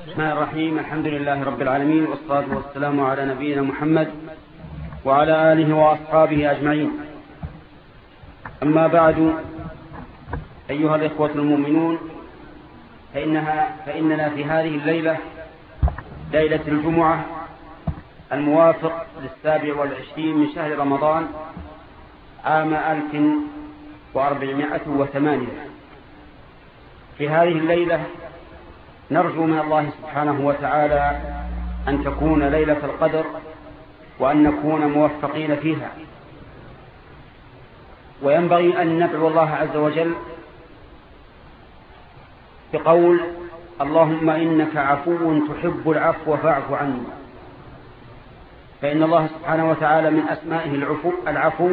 الرحمن الرحيم الحمد لله رب العالمين والصلاة والسلام على نبينا محمد وعلى آله وأصحابه أجمعين أما بعد أيها الإخوة المؤمنون فإنها فإننا في هذه الليلة ليلة الجمعة الموافق للسابع والعشرين من شهر رمضان عام ألف وأربعمائة وثمانية في هذه الليلة نرجو من الله سبحانه وتعالى أن تكون ليلة القدر وأن نكون موفقين فيها. وينبغي أن ندعو الله عز وجل بقول اللهم إنك عفو تحب العفو فاعف عني. فإن الله سبحانه وتعالى من أسمائه العفو, العفو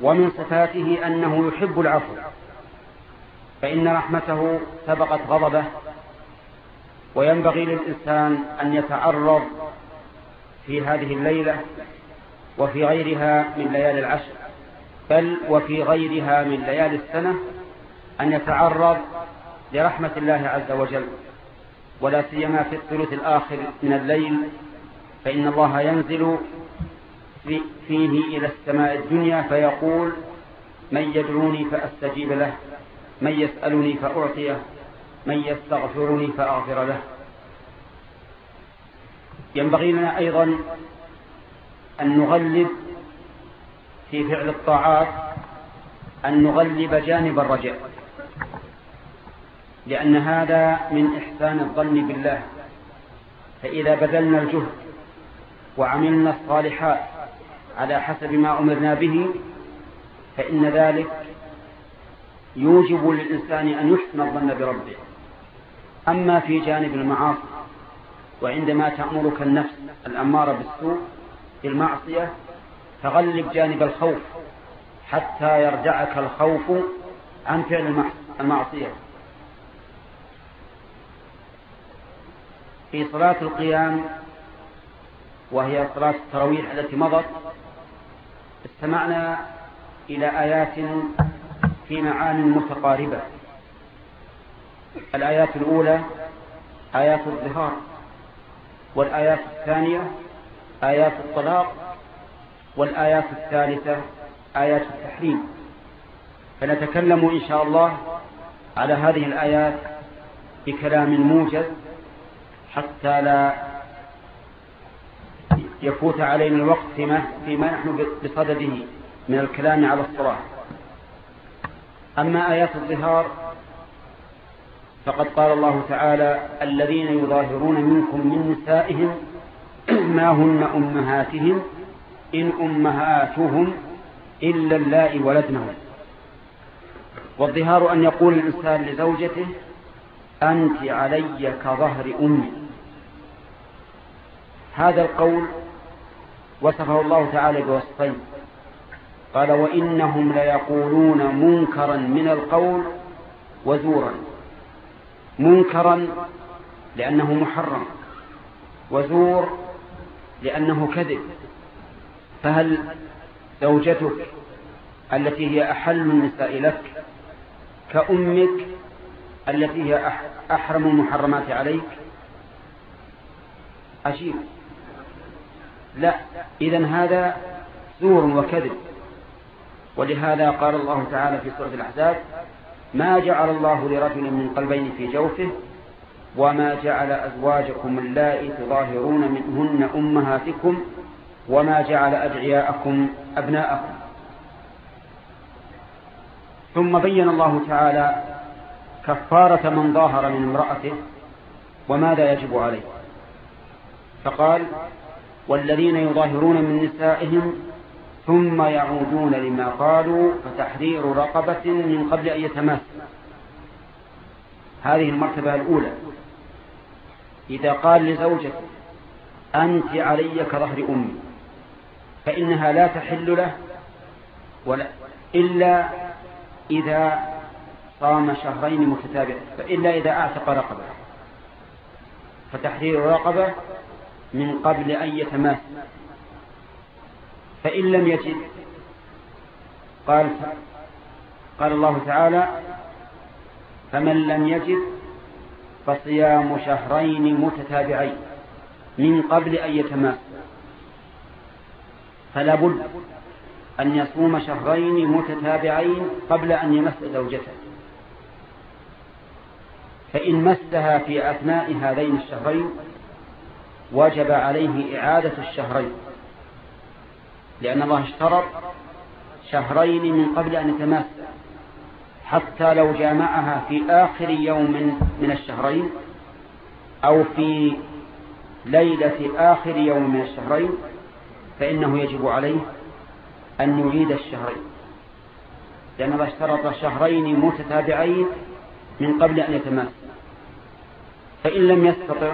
ومن صفاته أنه يحب العفو. فإن رحمته سبقت غضبه وينبغي للإنسان أن يتعرض في هذه الليلة وفي غيرها من ليالي العشر بل وفي غيرها من ليالي السنة أن يتعرض لرحمة الله عز وجل ولا سيما في الثلث الآخر من الليل فإن الله ينزل فيه إلى السماء الدنيا فيقول من يدعوني فأستجيب له من يسألني فأعطيه من يستغفرني فأغفر له. ينبغي لنا أيضا أن نغلب في فعل الطاعات أن نغلب جانب الرجاء لأن هذا من إحسان الظن بالله. فإذا بذلنا الجهد وعملنا الصالحات على حسب ما أمرنا به فإن ذلك يوجب للإنسان أن يحسن الظن بربه. أما في جانب المعاصي وعندما تأمرك النفس الأمارة بالسوء بالمعصية فغلب جانب الخوف حتى يرجعك الخوف عن فعل المعصية. في صلاة القيام وهي صلاة التراويح التي مضت استمعنا إلى آيات في معان متقاربة. الآيات الأولى آيات الظهار. والآيات الثانية آيات الطلاق والآيات الثالثة آيات التحريم. فنتكلم إن شاء الله على هذه الآيات بكلام موجز حتى لا يفوت علينا الوقت فيما, فيما نحن بصدده من الكلام على الصلاة. أما آيات الظهار فقد قال الله تعالى الذين يظاهرون منكم من نسائهم ما هن أمهاتهم إن أمهاتهم إلا اللائي ولدنهم. والظهار أن يقول الإنسان لزوجته أنت علي كظهر أمي. هذا القول وصفه الله تعالى بوصفين. قال وإنهم ليقولون منكرا من القول وزورا. منكرا لأنه محرم وزور لأنه كذب. فهل زوجتك التي هي أحل النساء لك كأمك التي هي أحرم المحرمات عليك؟ عجيب لا إذا هذا زور وكذب. ولهذا قال الله تعالى في سورة الأحزاب ما جعل الله لرجل من قلبين في جوفه وما جعل أزواجكم اللائي تظاهرون منهن أمهاتكم وما جعل أدعياءكم أبناءكم. ثم بين الله تعالى كفارة من ظاهر من امرأته وماذا يجب عليه. فقال والذين يظاهرون من نسائهم ثم يعودون لما قالوا فتحرير رقبة من قبل أن يتماس. هذه المرتبة الأولى. إذا قال لزوجته أنت علي كظهر أمي فإنها لا تحل له ولا إلا إذا صام شهرين متتابعين فإلا إذا أعتق رقبة. فتحرير رقبة من قبل أن يتماس. فإن لم يجد. قال قال الله تعالى فمن لم يجد فصيام شهرين متتابعين من قبل أن يتماس. فلا بد أن يصوم شهرين متتابعين قبل أن يمس زوجته. فإن مسها في أثناء هذين الشهرين وجب عليه إعادة الشهرين. لأن الله اشترط شهرين من قبل أن يتماس حتى لو جامعها في آخر يوم من الشهرين أو في ليلة آخر يوم من الشهرين فإنه يجب عليه أن يعيد الشهرين. لأن الله اشترط شهرين متتابعين من قبل أن يتماس. فإن لم يستطع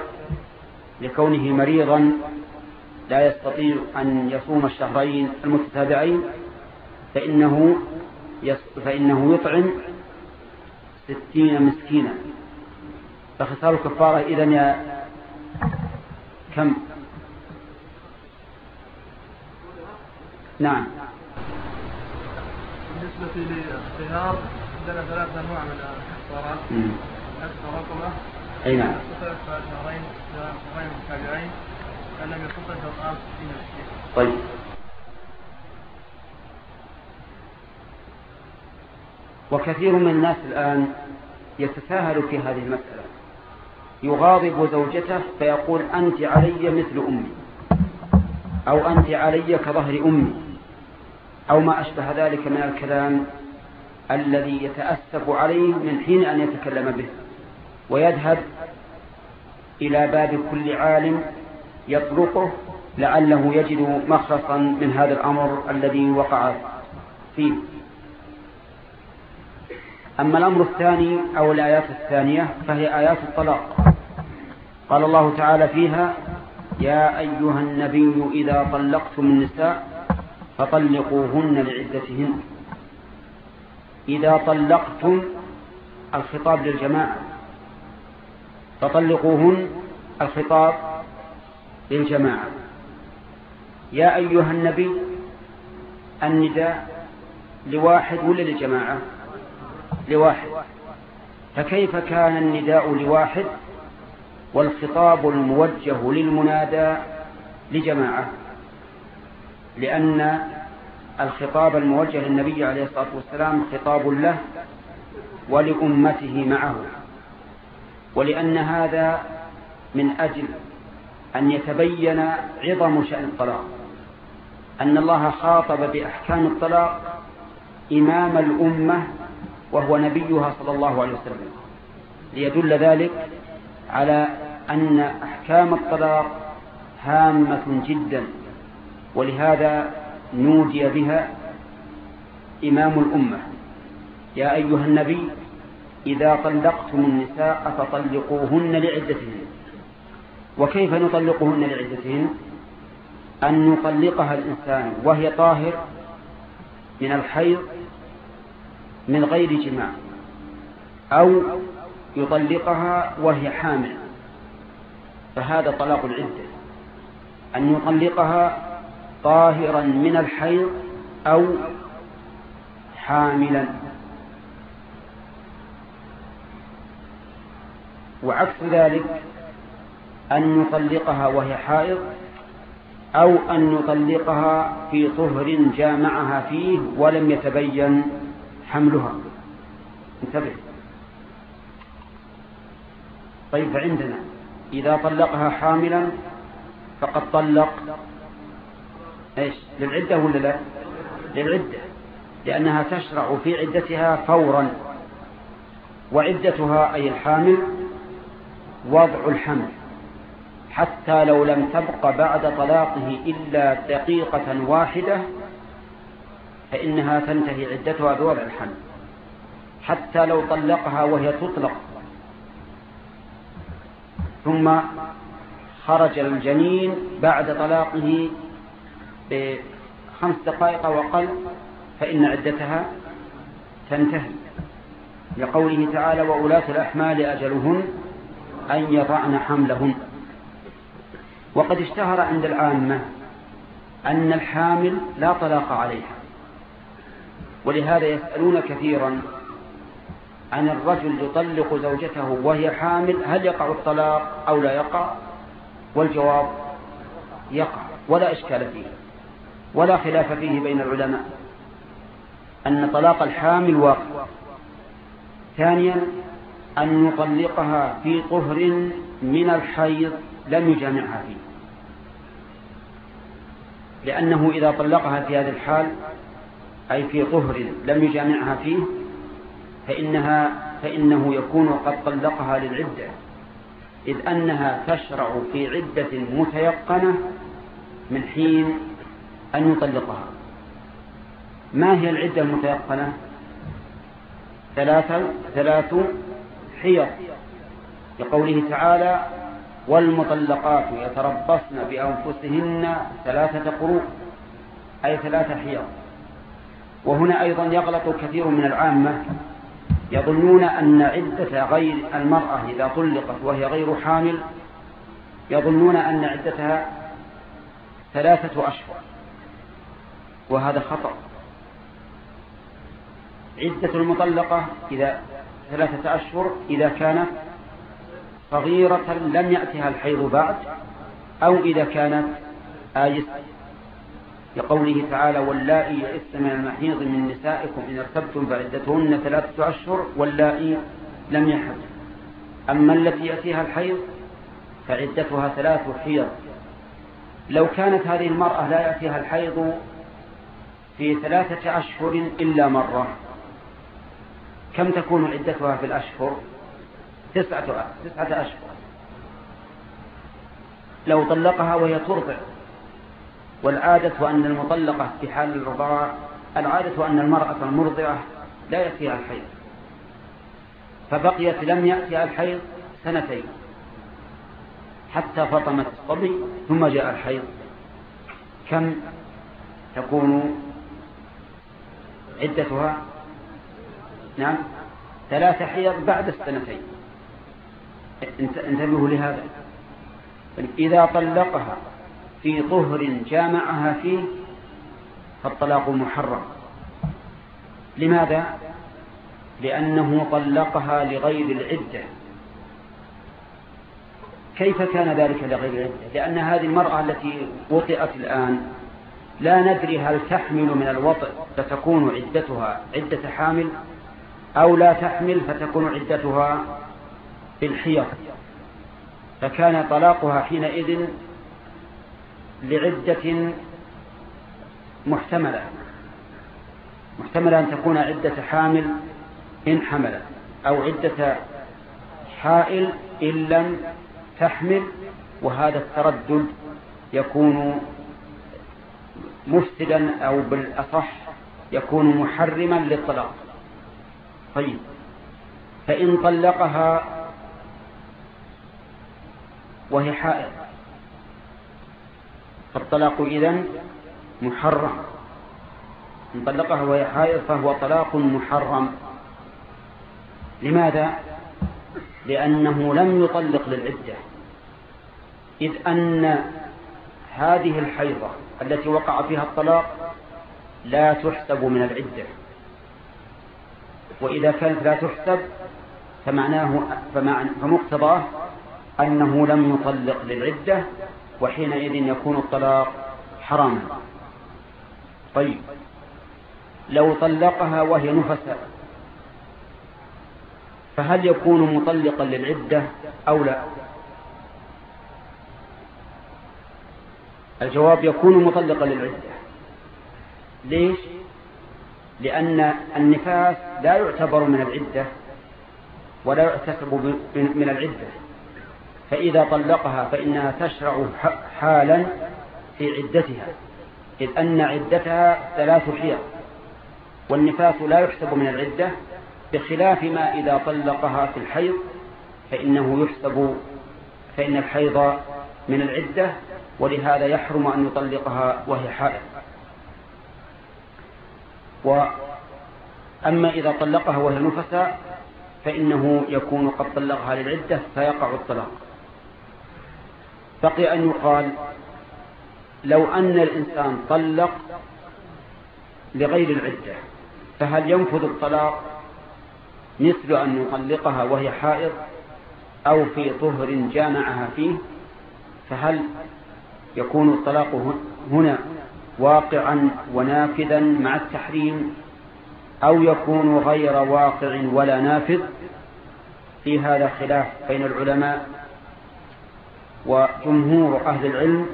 لكونه مريضا لا يستطيع أن يصوم الشهرين المتتابعين فإنه فإنه يطعم ستين مسكينا. فخسار الكفارة إذن يا كم؟ نعم. بالنسبة للخيار عندنا ثلاث أنواع من الكفارات أكثر رقبة. أي نعم. شهرين شهرين متتابعين. طيب. وكثير من الناس الآن يتساهل في هذه المسألة. يغاضب زوجته فيقول أنت علي مثل أمي. أو أنت علي كظهر أمي. أو ما أشبه ذلك من الكلام الذي يتأسف عليه من حين أن يتكلم به. ويذهب إلى باب كل عالم يطرقه لعله يجد مخرصا من هذا الأمر الذي وقع فيه. أما الأمر الثاني أو الآيات الثانية فهي آيات الطلاق. قال الله تعالى فيها يا أيها النبي إذا طلقتم النساء فطلقوهن لعدتهن. إذا طلقتم الخطاب للجماعة فطلقوهن الخطاب للجماعة. يا أيها النبي النداء لواحد ولا للجماعة لواحد. فكيف كان النداء لواحد والخطاب الموجه للمنادى لجماعة؟ لأن الخطاب الموجه للنبي عليه الصلاة والسلام خطاب له ولأمته معه. ولأن هذا من أجل أن يتبين عظم شأن الطلاق. أن الله خاطب بأحكام الطلاق إمام الأمة وهو نبيها صلى الله عليه وسلم. ليدل ذلك على أن أحكام الطلاق هامة جدا ولهذا نودي بها إمام الأمة. يا أيها النبي إذا طلقتم النساء فطلقوهن لعدتهن. وكيف نطلقهن لعدتهن؟ أن نطلقها الإنسان وهي طاهر من الحيض من غير جماع أو يطلقها وهي حامل فهذا طلاق العدة. أن يطلقها طاهرا من الحيض أو حاملا. وعكس ذلك أن يطلقها وهي حائض أو أن يطلقها في طهر جامعها فيه ولم يتبين حملها. انتبه. طيب فعندنا. إذا طلقها حاملا فقد طلق. إيش للعدة ولا لا؟ للعدة لأنها تشرع في عدتها فورا. وعدتها أي الحامل وضع الحمل. حتى لو لم تبق بعد طلاقه إلا دقيقة واحدة فإنها تنتهي عدتها بوضع الحمل. حتى لو طلقها وهي تطلق. ثم خرج الجنين بعد طلاقه بخمس دقائق وقل فإن عدتها تنتهي. لقوله تعالى وأولاة الأحمال أجلهن أن يضعن حملهن. وقد اشتهر عند العامة أن الحامل لا طلاق عليها. ولهذا يسألون كثيرا عن الرجل يطلق زوجته وهي حامل هل يقع الطلاق أو لا يقع؟ والجواب يقع ولا إشكال فيه ولا خلاف فيه بين العلماء أن طلاق الحامل واقع. ثانيا أن يطلقها في طهر من الحيض لم يجامعها فيه. لأنه إذا طلقها في هذا الحال أي في طهر لم يجامعها فيه فإنها فإنه يكون قد طلقها للعدة. إذ أنها تشرع في عدة متيقنة من حين أن يطلقها. ما هي العدة المتيقنة؟ ثلاثة ثلاث حيض. لقوله تعالى والمطلقات يتربصن بأنفسهن ثلاثة قروء أي ثلاثة حيض. وهنا أيضا يغلط كثير من العامة يظنون أن عدة غير المرأة إذا طلقت وهي غير حامل يظنون أن عدتها ثلاثة أشهر. وهذا خطأ. عدة المطلقة إذا ثلاثة أشهر إذا كانت صغيرة لم يأتها الحيض بعد أو إذا كانت آيس. لقوله تعالى واللائي يئسن من المحيض من نسائكم إن ارتبتم فعدتهن ثلاثة أشهر واللائي لم يحض. أما التي يأتيها الحيض فعدتها ثلاث حيض. لو كانت هذه المرأة لا يأتيها الحيض في ثلاثة أشهر إلا مرة كم تكون عدتها في الأشهر؟ تسعة, تسعة أشهر. لو طلقها وهي ترضع. والعادة أن المطلقة في حال الرضاع العادة أن المرأة المرضعة لا يأتيها الحيض. فبقيت لم يأتيها الحيض سنتين. حتى فطمت الصبي ثم جاء الحيض. كم تكون عدتها؟ نعم. ثلاث حيض بعد السنتين. انتبهوا لهذا. إذا طلقها في طهر جامعها فيه فالطلاق محرم. لماذا؟ لأنه طلقها لغير العدة. كيف كان ذلك لغير العدة؟ لأن هذه المرأة التي وطئت الآن لا ندري هل تحمل من الوطئ فتكون عدتها عدة حامل أو لا تحمل فتكون عدتها بالحيض فكان طلاقها حينئذ لعدة محتملة محتملة أن تكون عدة حامل إن حملت أو عدة حائل إن لم تحمل وهذا التردد يكون مفسدا أو بالأصح يكون محرما للطلاق. طيب فإن طلقها وهي حائض. فالطلاق إذن محرم. إن طلقها وهي حائض فهو طلاق محرم. لماذا؟ لأنه لم يطلق للعدة. إذ أن هذه الحيضة التي وقع فيها الطلاق لا تحسب من العدة. وإذا كانت لا تحسب فمعناه فمقتضاه أنه لم يطلق للعدة وحينئذ يكون الطلاق حراما. طيب. لو طلقها وهي نفساء فهل يكون مطلقا للعدة أو لا؟ الجواب يكون مطلقا للعدة. ليش؟ لأن النفاس لا يعتبر من العدة ولا يحتسب من العدة. فإذا طلقها فإنها تشرع حالا في عدتها إذ أن عدتها ثلاث حيض والنفاس لا يحسب من العدة بخلاف ما إذا طلقها في الحيض فإنه يحسب فإن الحيض من العدة ولهذا يحرم أن يطلقها وهي حائض. وأما إذا طلقها وهي نفسا فإنه يكون قد طلقها للعدة فيقع الطلاق. بقي أن يقال لو أن الإنسان طلق لغير العدة فهل ينفذ الطلاق مثل أن يطلقها وهي حائض أو في طهر جامعها فيه؟ فهل يكون الطلاق هنا واقعا ونافذا مع التحريم أو يكون غير واقع ولا نافذ؟ في هذا خلاف بين العلماء. وجمهور أهل العلم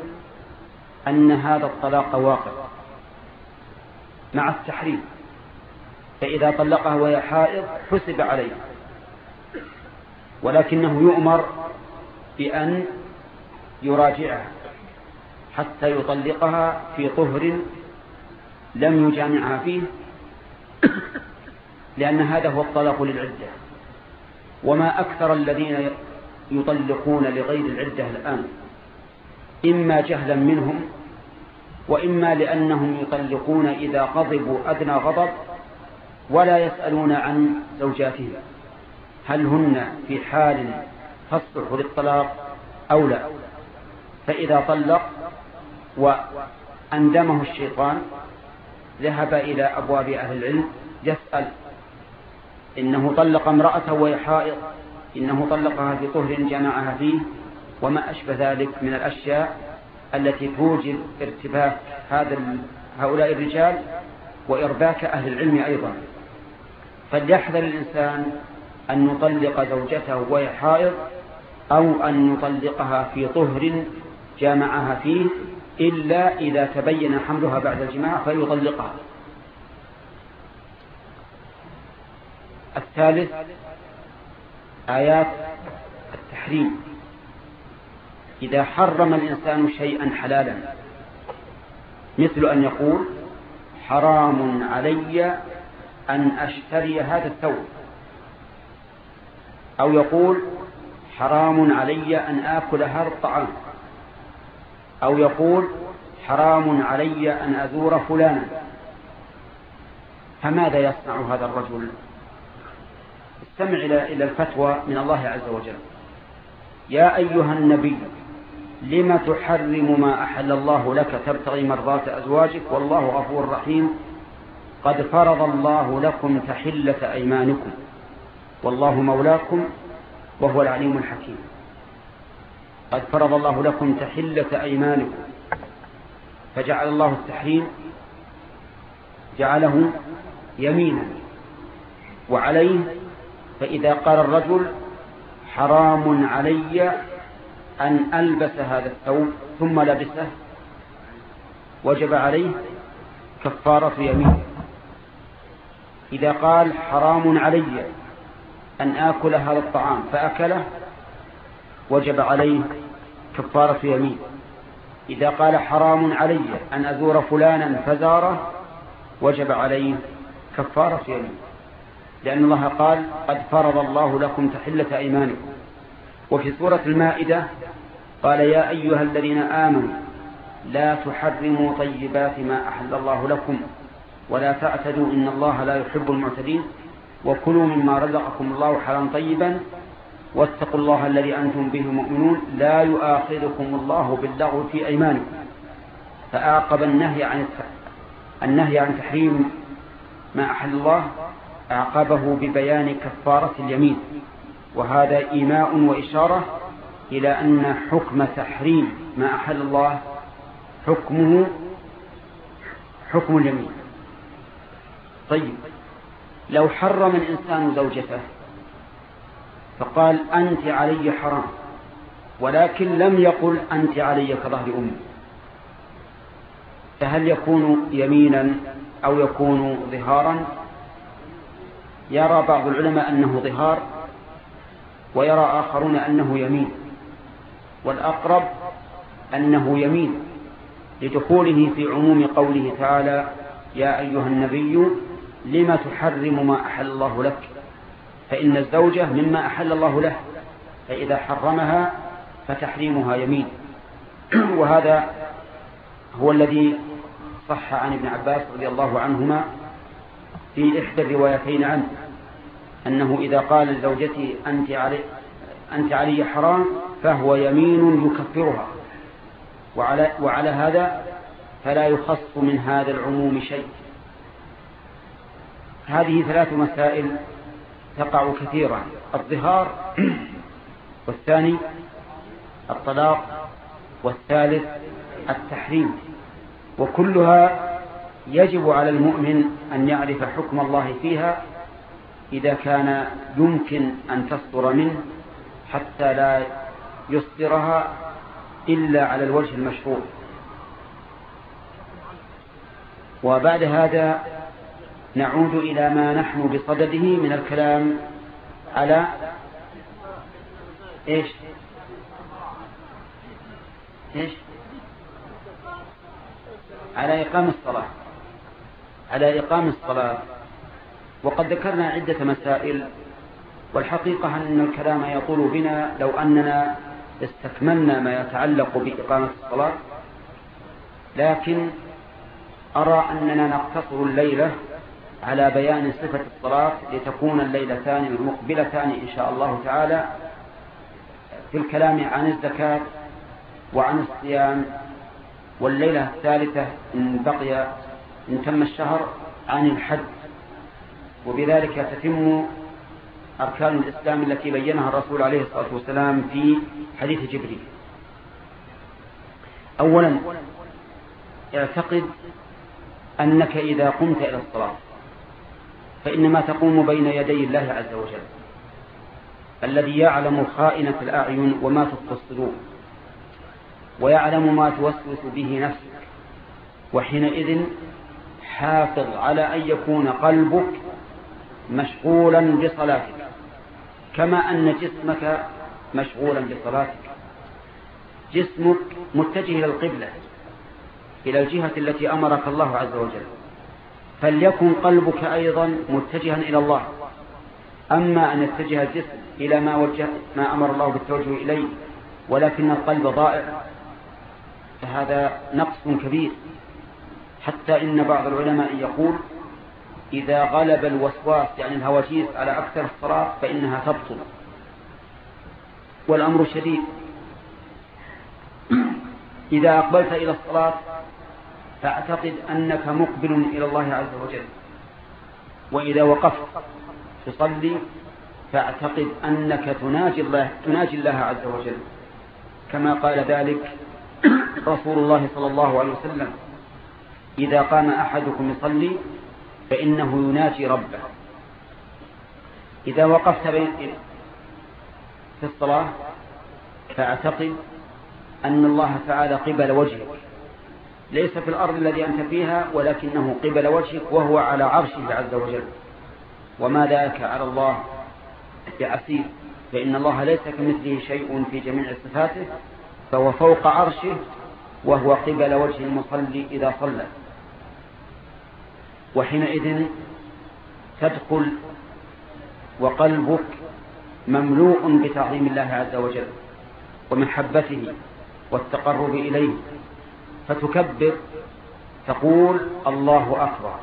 أن هذا الطلاق واقع مع التحريم فإذا طلقها وهي حائض حسب عليه ولكنه يؤمر بأن يراجعها حتى يطلقها في طهر لم يجامعها فيه لأن هذا هو الطلاق للعدة. وما أكثر الذين يطلقون لغير العدة الآن. إما جهلا منهم وإما لأنهم يطلقون إذا غضبوا أدنى غضب ولا يسألون عن زوجاتهم. هل هن في حال تصلح للطلاق أو لا؟ فإذا طلق وأندمه الشيطان ذهب إلى أبواب أهل العلم يسأل إنه طلق امرأته وهي حائض. إنه طلقها في طهر جمعها فيه وما أشبه ذلك من الأشياء التي توجب ارتباك هذا هؤلاء الرجال وإرباك أهل العلم أيضا. فليحذر الإنسان أن يطلق زوجته وهي حائض أو أن يطلقها في طهر جامعها فيه إلا إذا تبين حملها بعد الجماع فيطلقها الثالث آيات التحريم. إذا حرم الإنسان شيئا حلالا مثل أن يقول حرام علي أن أشتري هذا الثوب. أو يقول حرام علي أن آكل هذا الطعام. أو يقول حرام علي أن أزور فلانا. فماذا يصنع هذا الرجل؟ استمع إلى الفتوى من الله عز وجل. يا أيها النبي لم تحرم ما أحل الله لك تبتغي مرضات أزواجك؟ والله غفور رحيم. قد فرض الله لكم تحلة أيمانكم. والله مولاكم وهو العليم الحكيم. قد فرض الله لكم تحلة أيمانكم. فجعل الله التحريم جعله يمينا وعليه فإذا قال الرجل حرام علي أن ألبس هذا الثوب ثم لبسه وجب عليه كفارة يمين إذا قال حرام علي أن آكل هذا الطعام فأكله وجب عليه كفارة يمين إذا قال حرام علي أن أزور فلانا فزاره وجب عليه كفارة يمين لأن الله قال قد فرض الله لكم تحلة أيمانكم. وفي سورة المائدة قال يا أيها الذين آمنوا لا تحرموا طيبات ما أحل الله لكم ولا تعتدوا إن الله لا يحب المعتدين وكلوا مما رزقكم الله حلالا طيبا واتقوا الله الذي أنتم به مؤمنون لا يؤاخذكم الله باللغو في أيمانكم. فأعقب النهي عن النهي عن تحريم ما أحل الله أعقبه ببيان كفارة اليمين وهذا إيماء وإشارة إلى أن حكم تحريم ما أحل الله حكمه حكم اليمين. طيب لو حرم الإنسان زوجته فقال أنت علي حرام ولكن لم يقل أنت علي كظهر أمي. فهل يكون يمينا أو يكون ظهارا؟ يرى بعض العلماء أنه ظهار ويرى آخرون أنه يمين والأقرب أنه يمين لدخوله في عموم قوله تعالى يا أيها النبي لم تحرم ما أحل الله لك؟ فإن الزوجة مما أحل الله له فإذا حرمها فتحريمها يمين. وهذا هو الذي صح عن ابن عباس رضي الله عنهما في إحدى الروايتين عنه أنه إذا قال لزوجته أنت علي, أنت علي حرام فهو يمين يكفرها. وعلى, وعلى هذا فلا يخص من هذا العموم شيء. هذه ثلاث مسائل تقع كثيرا الظهار والثاني الطلاق والثالث التحريم. وكلها يجب على المؤمن أن يعرف حكم الله فيها إذا كان يمكن أن تصدر منه حتى لا يصدرها إلا على الوجه المشروع. وبعد هذا نعود إلى ما نحن بصدده من الكلام على إيش؟ إيش؟ على إقام الصلاة. على إقام الصلاة. وقد ذكرنا عدة مسائل والحقيقة أن الكلام يطول بنا لو أننا استكملنا ما يتعلق بإقامة الصلاة. لكن أرى أننا نقتصر الليلة على بيان صفة الصلاة لتكون الليلتان المقبلتان إن شاء الله تعالى في الكلام عن الزكاة وعن الصيام. والليلة الثالثة إن بقي إن تم الشهر عن الحج وبذلك تتم أركان الإسلام التي بينها الرسول عليه الصلاة والسلام في حديث جبريل. أولا اعتقد أنك إذا قمت إلى الصلاة فإنما تقوم بين يدي الله عز وجل الذي يعلم خائنة الأعين وما تخفي الصدور ويعلم ما توسوس به نفسك وحينئذ حافظ على أن يكون قلبك مشغولا بصلاتك كما أن جسمك مشغولا بصلاتك. جسمك متجه إلى القبلة إلى الجهة التي أمرك الله عز وجل. فليكن قلبك أيضا متجها إلى الله. أما أن يتجه الجسم إلى ما, وجه ما أمر الله بالتوجه إليه ولكن القلب ضائع فهذا نقص كبير. حتى إن بعض العلماء يقول إذا غلب الوسواس يعني الهواجيس على أكثر الصلاة فإنها تبطل. والأمر شديد. إذا أقبلت إلى الصلاة فاعتقد أنك مقبل إلى الله عز وجل. وإذا وقفت تصلي فاعتقد أنك تناجي الله, تناجي الله عز وجل. كما قال ذلك رسول الله صلى الله عليه وسلم. إذا قام أحدكم يصلي فإنه يناجي ربه. إذا وقفت بين في الصلاة فاعتقد أن الله تعالى قبل وجهك. ليس في الأرض الذي أنت فيها ولكنه قبل وجهك وهو على عرشه عز وجل. وما ذاك على الله بعسير. فإن الله ليس كمثله شيء في جميع صفاته فهو فوق عرشه وهو قبل وجه المصلي إذا صلى. وحينئذ تدخل وقلبك مملوء بتعظيم الله عز وجل ومحبته والتقرب إليه فتكبر تقول الله أكبر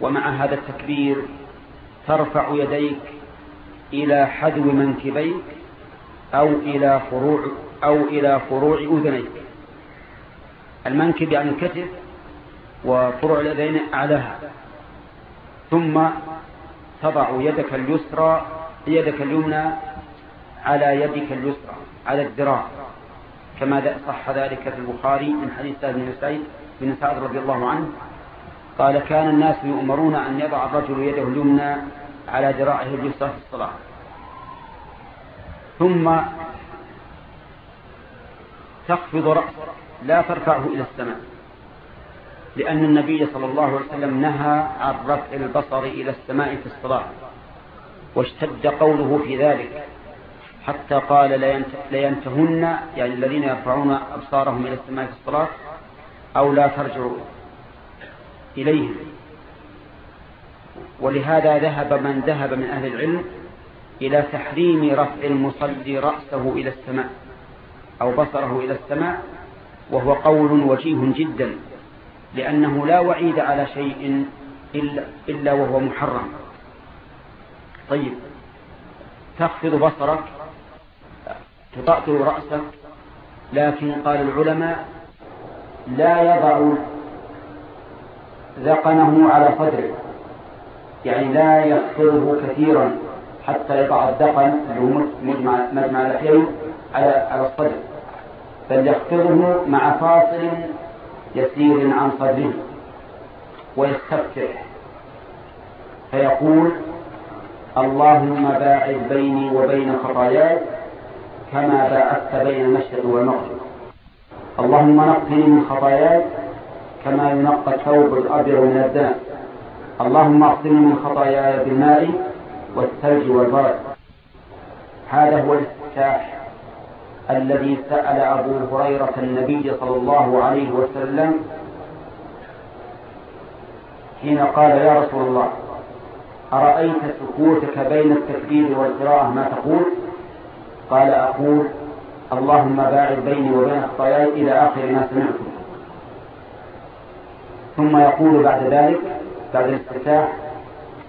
ومع هذا التكبير ترفع يديك إلى حذو منكبيك أو إلى فروع أو إلى فروع أذنيك. المنكب يعني الكتف وفروع الأذين أعلاها. ثم تضع يدك اليسرى يدك اليمنى على يدك اليسرى على الذراع. كما صح ذلك في البخاري من حديث سعد بن سعيد بن سعد رضي الله عنه. قال كان الناس يؤمرون أن يضع الرجل يده اليمنى على ذراعه اليسرى في الصلاة. ثم تخفض رأسه لا ترفعه إلى السماء. لأن النبي صلى الله عليه وسلم نهى عن رفع البصر إلى السماء في الصلاة واشتد قوله في ذلك حتى قال لينتهن يعني الذين يرفعون أبصارهم إلى السماء في الصلاة أو لا ترجعوا إليهم. ولهذا ذهب من ذهب من أهل العلم إلى تحريم رفع المصلي رأسه إلى السماء أو بصره إلى السماء وهو قول وجيه جدا. لأنه لا وعيد على شيء إلا, وهو محرم. طيب. تخفض بصرك تطأطر رأسك لكن قال العلماء لا يضع ذقنه على صدره. يعني لا يخفضه كثيرا حتى يضع الدقن اللي مجمع, مجمع الأحيين على على الصدر. بل يخفضه مع فاصل يسير عن صدره ويستفتح. فيقول اللهم باعد بيني وبين خطاياي كما باعدت بين المشرق والمغرب اللهم نقني من خطاياي كما ينقى الثوب الأبيض من الدم اللهم اغسلني من خطاياي بالماء والثلج والبرد. هذا هو الاستفتاح. الذي سأل أبو هريرة النبي صلى الله عليه وسلم حين قال يا رسول الله أرأيت سكوتك بين التكبير والقراءة؟ ما تقول؟ قال أقول اللهم باعد بيني وبين خطاياي إلى آخر ما سمعت ثم يقول بعد ذلك بعد الاستفتاح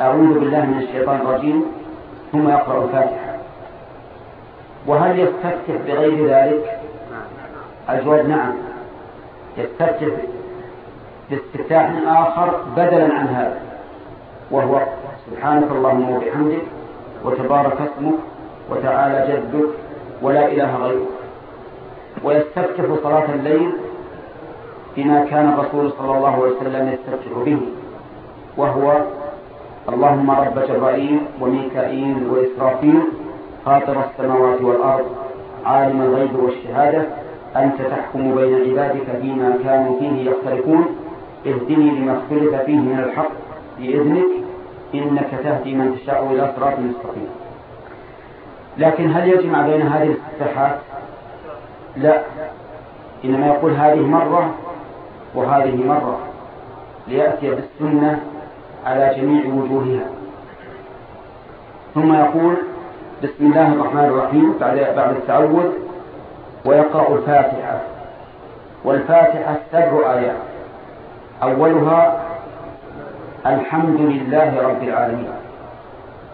أعوذ بالله من الشيطان الرجيم ثم يقرأ الفاتحة. وهل يستفتح بغير ذلك؟ الجواب نعم. يستفتح باستفتاح آخر بدلا عن هذا وهو سبحانك اللهم وبحمدك وتبارك اسمك وتعالى جدك ولا إله غيرك. ويستفتح صلاة الليل بما كان الرسول صلى الله عليه وسلم يستفتح به وهو اللهم رب جبرائيل وميكائيل وإسرافيل فاطر السماوات والأرض عالم الغيب والشهادة أنت تحكم بين عبادك فيما كانوا فيه يختلفون. اهدني لما اختلف فيه من الحق بإذنك إنك تهدي من تشاء إلى صراط مستقيم. لكن هل يجمع بين هذه الاستفتاحات لا. إنما يقول هذه مرة وهذه مرة ليأتي بالسنة على جميع وجوهها. ثم يقول بسم الله الرحمن الرحيم. بعد بعد التعوذ ويقرأ الفاتحة. والفاتحة سبع آيات. أولها الحمد لله رب العالمين.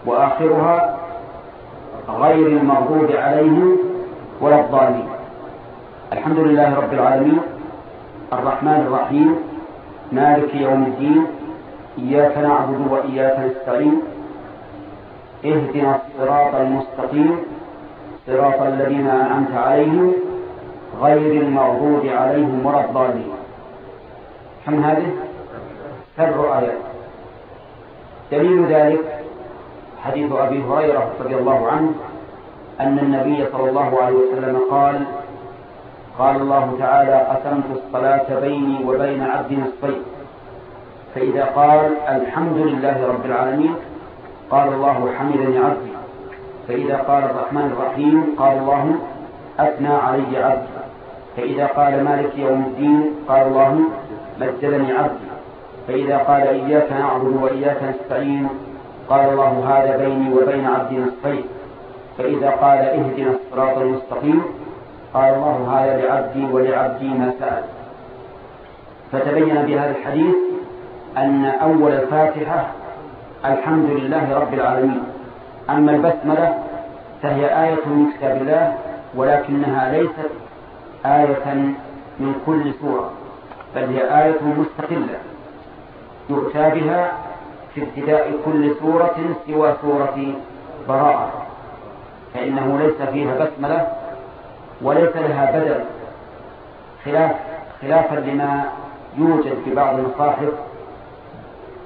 وآخرها غير المغضوب عليهم ولا الضالين. الحمد لله رب العالمين. الرحمن الرحيم. مالك يوم الدين. إياك نعبد وإياك نستعين. اهدنا الصراط المستقيم صراط الذين أنعمت عليهم غير المغضوب عليهم ولا الضالين. كم هذه؟ سبع آيات. دليل ذلك حديث أبي هريرة رضي الله عنه أن النبي صلى الله عليه وسلم قال قال الله تعالى قسمت الصلاة بيني وبين عبدي نصفين فإذا قال الحمد لله رب العالمين قال الله حمدني عبدي. فإذا قال الرحمن الرحيم قال الله أثنى علي عبدي. فإذا قال مالك يوم الدين قال الله مجدني عبدي. فإذا قال إياك نعبد وإياك نستعين قال الله هذا بيني وبين عبدي نصفين. فإذا قال اهدنا الصراط المستقيم قال الله هذا لعبدي ولعبدي ما سأل. فتبين بهذا الحديث أن أول الفاتحة الحمد لله رب العالمين. أما البسملة فهي آية من كتاب الله ولكنها ليست آية من كل سورة بل هي آية مستقلة يؤتى بها في ابتداء كل سورة سوى سورة براءة. فإنه ليس فيها بسملة وليس لها بدل خلاف خلافا لما يوجد في بعض المصاحف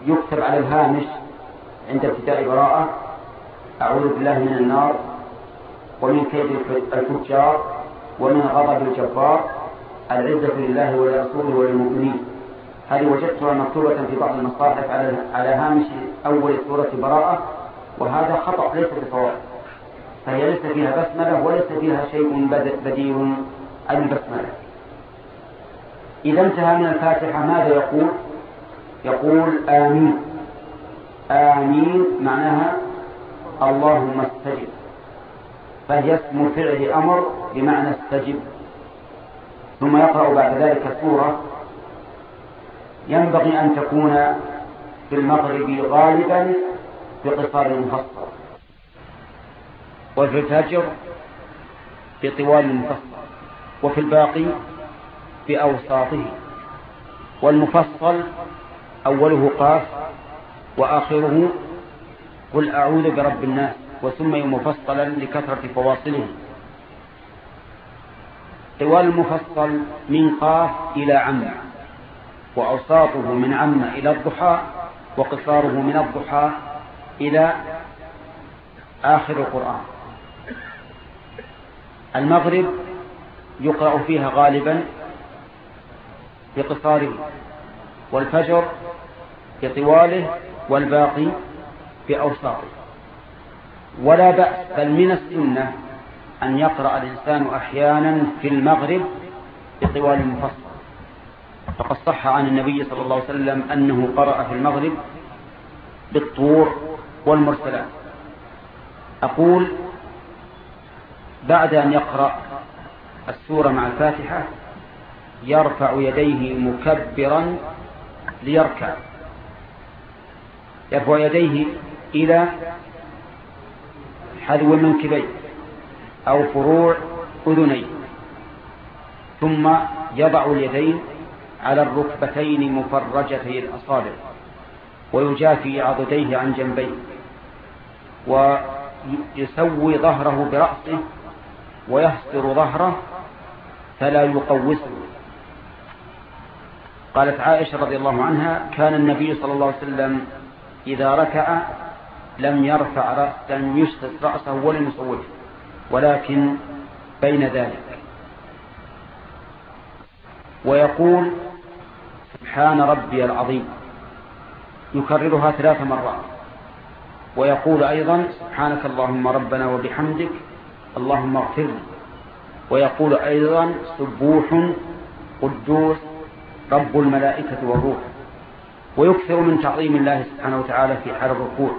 يكتب على الهامش عند ابتداء براءة أعوذ بالله من النار ومن كيد الفجار ومن غضب الجبار العزة لله ولرسوله وللمؤمنين. هذه وجدتها مكتوبة في بعض المصاحف على على هامش أول سورة براءة وهذا خطأ ليس بصواب فهي ليس فيها بسملة وليس فيها شيء بديل عن البسملة. إذا انتهى من الفاتحة ماذا يقول؟ يقول آمين. آمين معناها اللهم استجب. فهي اسم فعل أمر بمعنى استجب. ثم يقرأ بعد ذلك سورة ينبغي أن تكون في المغرب غالبا بقصار مفصل. وفي الفجر بطوال مفصل. وفي الباقي بأوساطه. والمفصل أوله قاف وآخره قل أعوذ برب الناس وسمي مفصلا لكثرة فواصله طوال المفصل من قاف إلى عم وأوساطه من عم إلى الضحى وقصاره من الضحى إلى آخر القرآن. المغرب يقرأ فيها غالبا بقصاره والفجر بطواله والباقي بأوساطه. ولا بأس بل من السنة أن يقرأ الإنسان أحيانا في المغرب بطوال المفصل فقد صح عن النبي صلى الله عليه وسلم أنه قرأ في المغرب بالطور والمرسلات. أقول بعد أن يقرأ السورة مع الفاتحة يرفع يديه مكبرا ليركع. يرفع يديه إلى حذو منكبيه أو فروع أذنيه ثم يضع اليدين على الركبتين مفرجتي الأصابع ويجافي عضديه عن جنبيه ويسوي ظهره برأسه ويحصر ظهره فلا يقوسه. قالت عائشة رضي الله عنها كان النبي صلى الله عليه وسلم إذا ركع لم يرفع لم يسقط رأسه ولم يصوته ولكن بين ذلك. ويقول سبحان ربي العظيم. يكررها ثلاث مرات. ويقول أيضا سبحانك اللهم ربنا وبحمدك اللهم اغفر لي. ويقول أيضا سبوح قدوس رب الملائكة والروح. ويكثر من تعظيم الله سبحانه وتعالى في حال الركوع.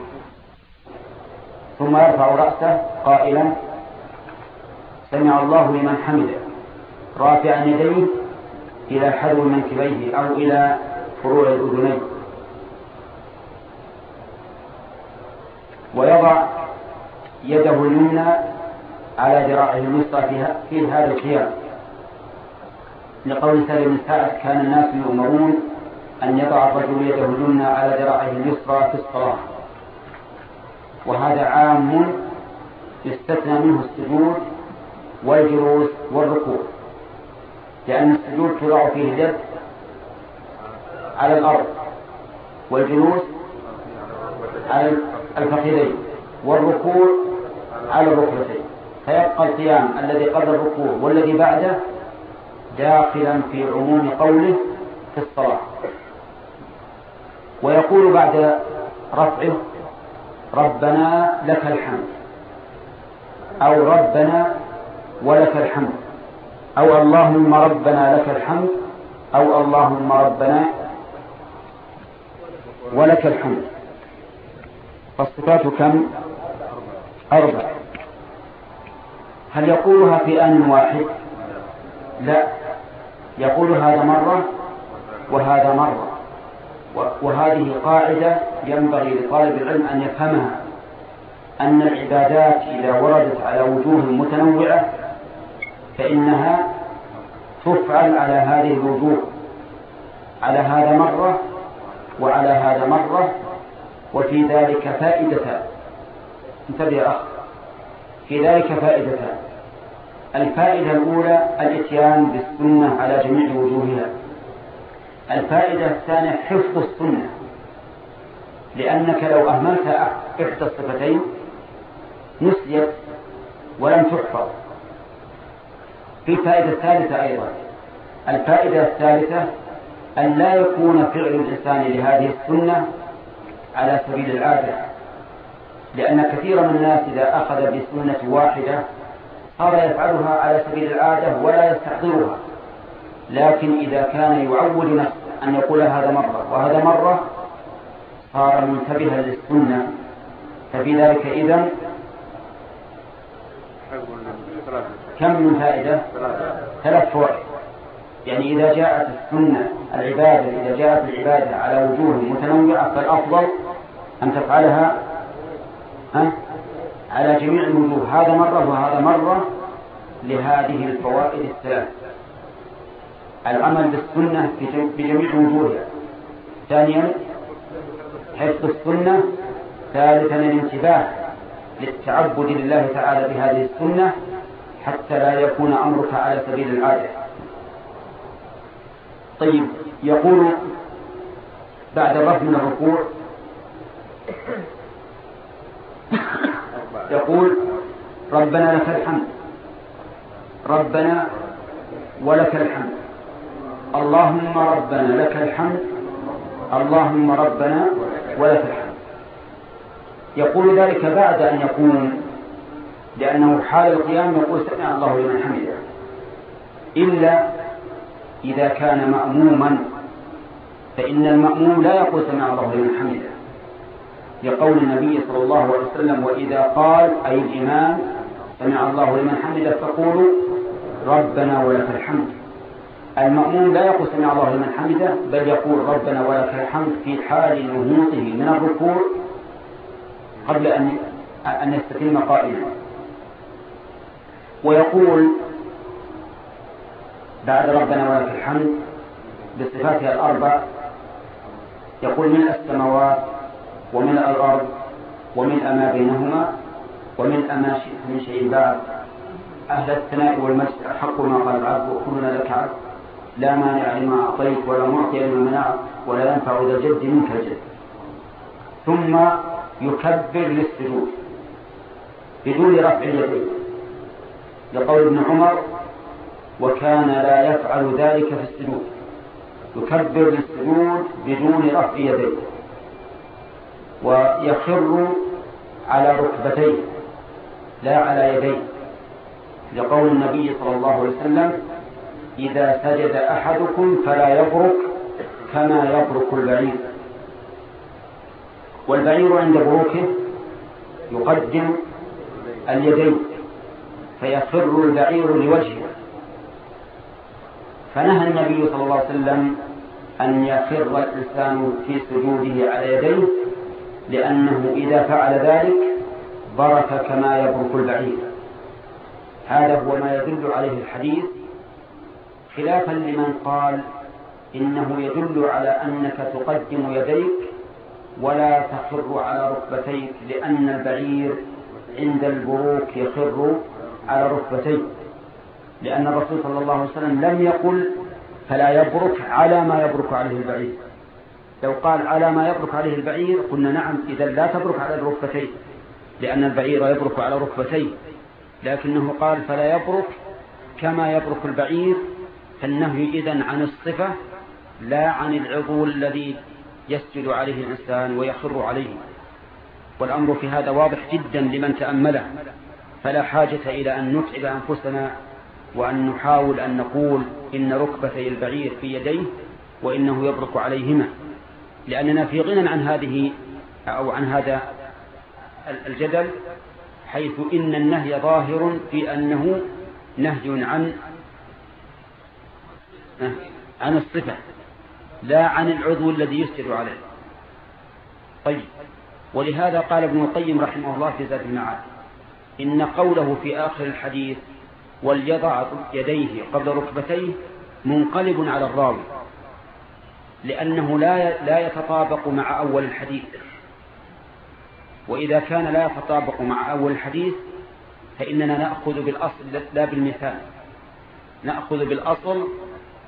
ثم يرفع رأسه قائلا سمع الله لمن حمده. رافعا يديه إلى حذو منكبيه أو إلى فروع الأذنين. ويضع يده اليمنى على ذراعه اليسرى في هذا القيام لقول سالم بن كان الناس يؤمرون أن يضع الرجل يده اليمنى على ذراعه اليسرى في الصلاة. وهذا عام يستثنى منه السجود والجلوس والركوع لأن السجود تضع فيه اليد على الأرض والجلوس على الفخذين والركوع على الركبتين. فيبقى القيام الذي قبل الركوع والذي بعده داخلا في عموم قوله في الصلاة. ويقول بعد رفعه ربنا لك الحمد. أو ربنا ولك الحمد. أو اللهم ربنا لك الحمد. أو اللهم ربنا ولك الحمد. فالصفات كم؟ أربع. هل يقولها في آن واحد؟ لا. يقول هذا مرة وهذا مرة. وهذه قاعدة ينبغي لطالب العلم أن يفهمها أن العبادات إذا وردت على وجوه متنوعة فإنها تفعل على هذه الوجوه على هذا مرة وعلى هذا مرة وفي ذلك فائدتان انتبه يا أخ. في ذلك فائدتان الفائدة الأولى الإتيان بالسنة على جميع وجوهها الفائدة الثانية حفظ السنة. لأنك لو أهملت إحدى الصفتين نسيت ولم تحفظ. في الفائدة الثالثة أيضا. الفائدة الثالثة أن لا يكون فعل الإنسان لهذه السنة على سبيل العادة. لأن كثيرا من الناس إذا أخذ بسنة واحدة صار يفعلها على سبيل العادة ولا يستحضرها. لكن إذا كان يعود نفسه أن يقول هذا مرة وهذا مرة صار منتبها للسنة. ففي ذلك إذن كم من فائدة؟ ثلاث فوائد. يعني إذا جاءت السنة العبادة إذا جاءت العبادة على وجوه متنوعة فالأفضل أن تفعلها على جميع الوجوه هذا مرة وهذا مرة لهذه الفوائد الثلاث. العمل بالسنة بجميع وجوهها ثانيا حفظ السنة. ثالثا الانتباه للتعبد لله تعالى بهذه السنة حتى لا يكون أمرك على سبيل العادة. طيب يقول بعد الرفع من الركوع يقول ربنا لك الحمد. ربنا ولك الحمد. اللهم ربنا لك الحمد اللهم ربنا ولك الحمد. يقول ذلك بعد أن يكون لأنه حال القيام يقول سمع الله لمن حمده. إلا إذا كان مأموما فإن المأموم لا يقول سمع الله لمن حمده. لقول النبي صلى الله عليه وسلم وإذا قال أي الإمام سمع الله لمن حمده فقولوا ربنا ولك الحمد. المأموم لا يقول سمع الله لمن حمده بل يقول ربنا ولك الحمد في حال نهوضه من الركوع قبل أن أن يستتم قائما. ويقول بعد ربنا ولك الحمد بصفاتها الأربع يقول من السماوات ومن الأرض ومن ما بينهما ومن ما شئت من شيء بعد. أهل الثناء والمجد أحق ما قال العبد وكلنا لك عبد. لا مانع لما أعطيت ولا معطي لما منعت ولا ينفع ذا الجد منك الجد. ثم يكبر للسجود بدون رفع اليدين لقول ابن عمر وكان لا يفعل ذلك في السجود. يكبر للسجود بدون رفع يديه. ويخر على ركبتيه لا على يديه. لقول النبي صلى الله عليه وسلم إذا سجد أحدكم فلا يبرك كما يبرك البعير. والبعير عند بروكه يقدم اليدين فيخر البعير لوجهه. فنهى النبي صلى الله عليه وسلم أن يخر الإنسان في سجوده على يديه لأنه إذا فعل ذلك برك كما يبرك البعير. هذا هو ما يدل عليه الحديث خلافا لمن قال إنه يدل على أنك تقدم يديك ولا تخر على ركبتيك لأن البعير عند البروك يخر على ركبتيه لأن الرسول صلى الله عليه وسلم لم يقل فلا يبرك على ما يبرك عليه البعير. لو قال على ما يبرك عليه البعير قلنا نعم إذا لا تبرك على الركبتين لأن البعير يبرك على ركبتيه لكنه قال فلا يبرك كما يبرك البعير فالنهي إذن عن الصفة لا عن العضو الذي يسجد عليه الإنسان ويخر عليه. والأمر في هذا واضح جدا لمن تأمله. فلا حاجة إلى أن نتعب أنفسنا وأن نحاول أن نقول إن ركبتي البعير في يديه وإنه يبرك عليهما. لأننا في غنى عن هذه أو عن هذا الجدل حيث إن النهي ظاهر في أنه نهي عن عن الصفة لا عن العضو الذي يسجد عليه. طيب ولهذا قال ابن القيم رحمه الله في زاد المعاد إن قوله في آخر الحديث وليضع يديه قبل ركبتيه منقلب على الراوي لأنه لا لا يتطابق مع أول الحديث. وإذا كان لا يتطابق مع أول الحديث فإننا نأخذ بالأصل لا بالمثال. نأخذ بالأصل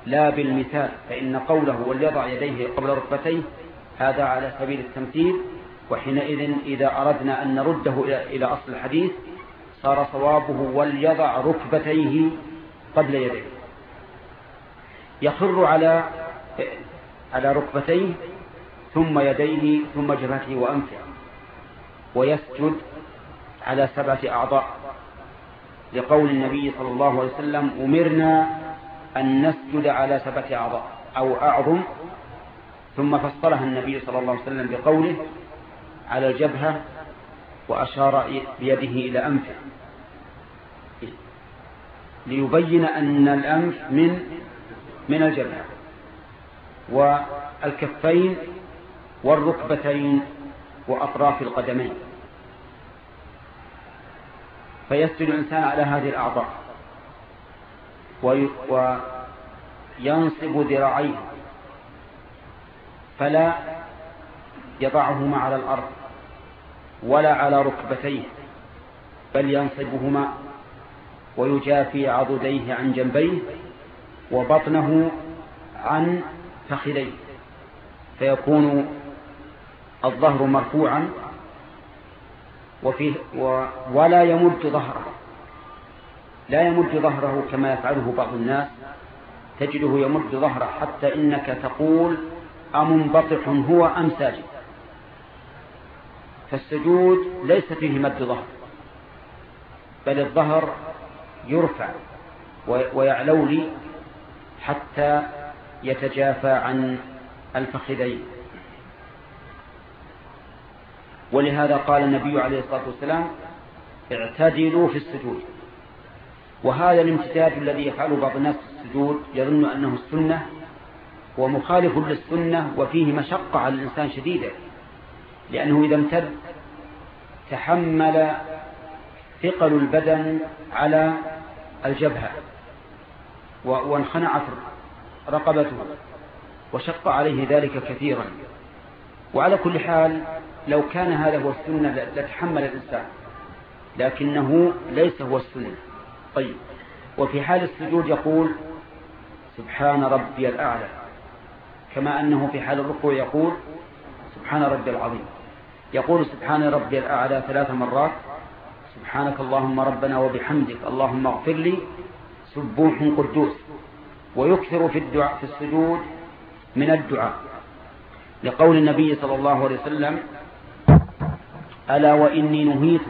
لا بالمثال فإن قوله وليضع يديه قبل ركبتيه هذا على سبيل التمثيل وحينئذ إذا أردنا أن نرده إلى أصل الحديث صار صوابه وليضع ركبتيه قبل يديه. يخر على على ركبتيه ثم يديه ثم جبهته وأنفه ويسجد على سبعة أعضاء. لقول النبي صلى الله عليه وسلم أمرنا أن نسجد على سبعة أعضاء أو أعظم ثم فصلها النبي صلى الله عليه وسلم بقوله على الجبهة وأشار بيده إلى أنفه. ليبين أن الأنف من من الجبهة والكفين والركبتين وأطراف القدمين. فيسجد الإنسان على هذه الأعضاء. وينصب ذراعيه فلا يضعهما على الأرض ولا على ركبتيه بل ينصبهما ويجافي عضديه عن جنبيه وبطنه عن فخذيه فيكون الظهر مرفوعا وفيه ولا يمد ظهره. لا يمد ظهره كما يفعله بعض الناس. تجده يمد ظهره حتى إنك تقول أمنبطح هو أم ساجد. فالسجود ليس فيه مد ظهر بل الظهر يرفع ويعلو لي حتى يتجافى عن الفخذين. ولهذا قال النبي عليه الصلاة والسلام اعتدلوا في السجود. وهذا الامتداد الذي يفعله بعض الناس في السجود يظن أنه السنة هو مخالف للسنة وفيه مشقة على الإنسان شديدة لأنه إذا امتد تحمل ثقل البدن على الجبهة وانخنعت رقبته وشق عليه ذلك كثيرا. وعلى كل حال لو كان هذا هو السنة لتحمل الإنسان لكنه ليس هو السنة. طيب. وفي حال السجود يقول سبحان ربي الأعلى كما أنه في حال الركوع يقول سبحان ربي العظيم. يقول سبحان ربي الأعلى ثلاث مرات سبحانك اللهم ربنا وبحمدك اللهم اغفر لي سبوح قدوس. ويكثر في الدعاء في السجود من الدعاء. لقول النبي صلى الله عليه وسلم ألا وإني نهيت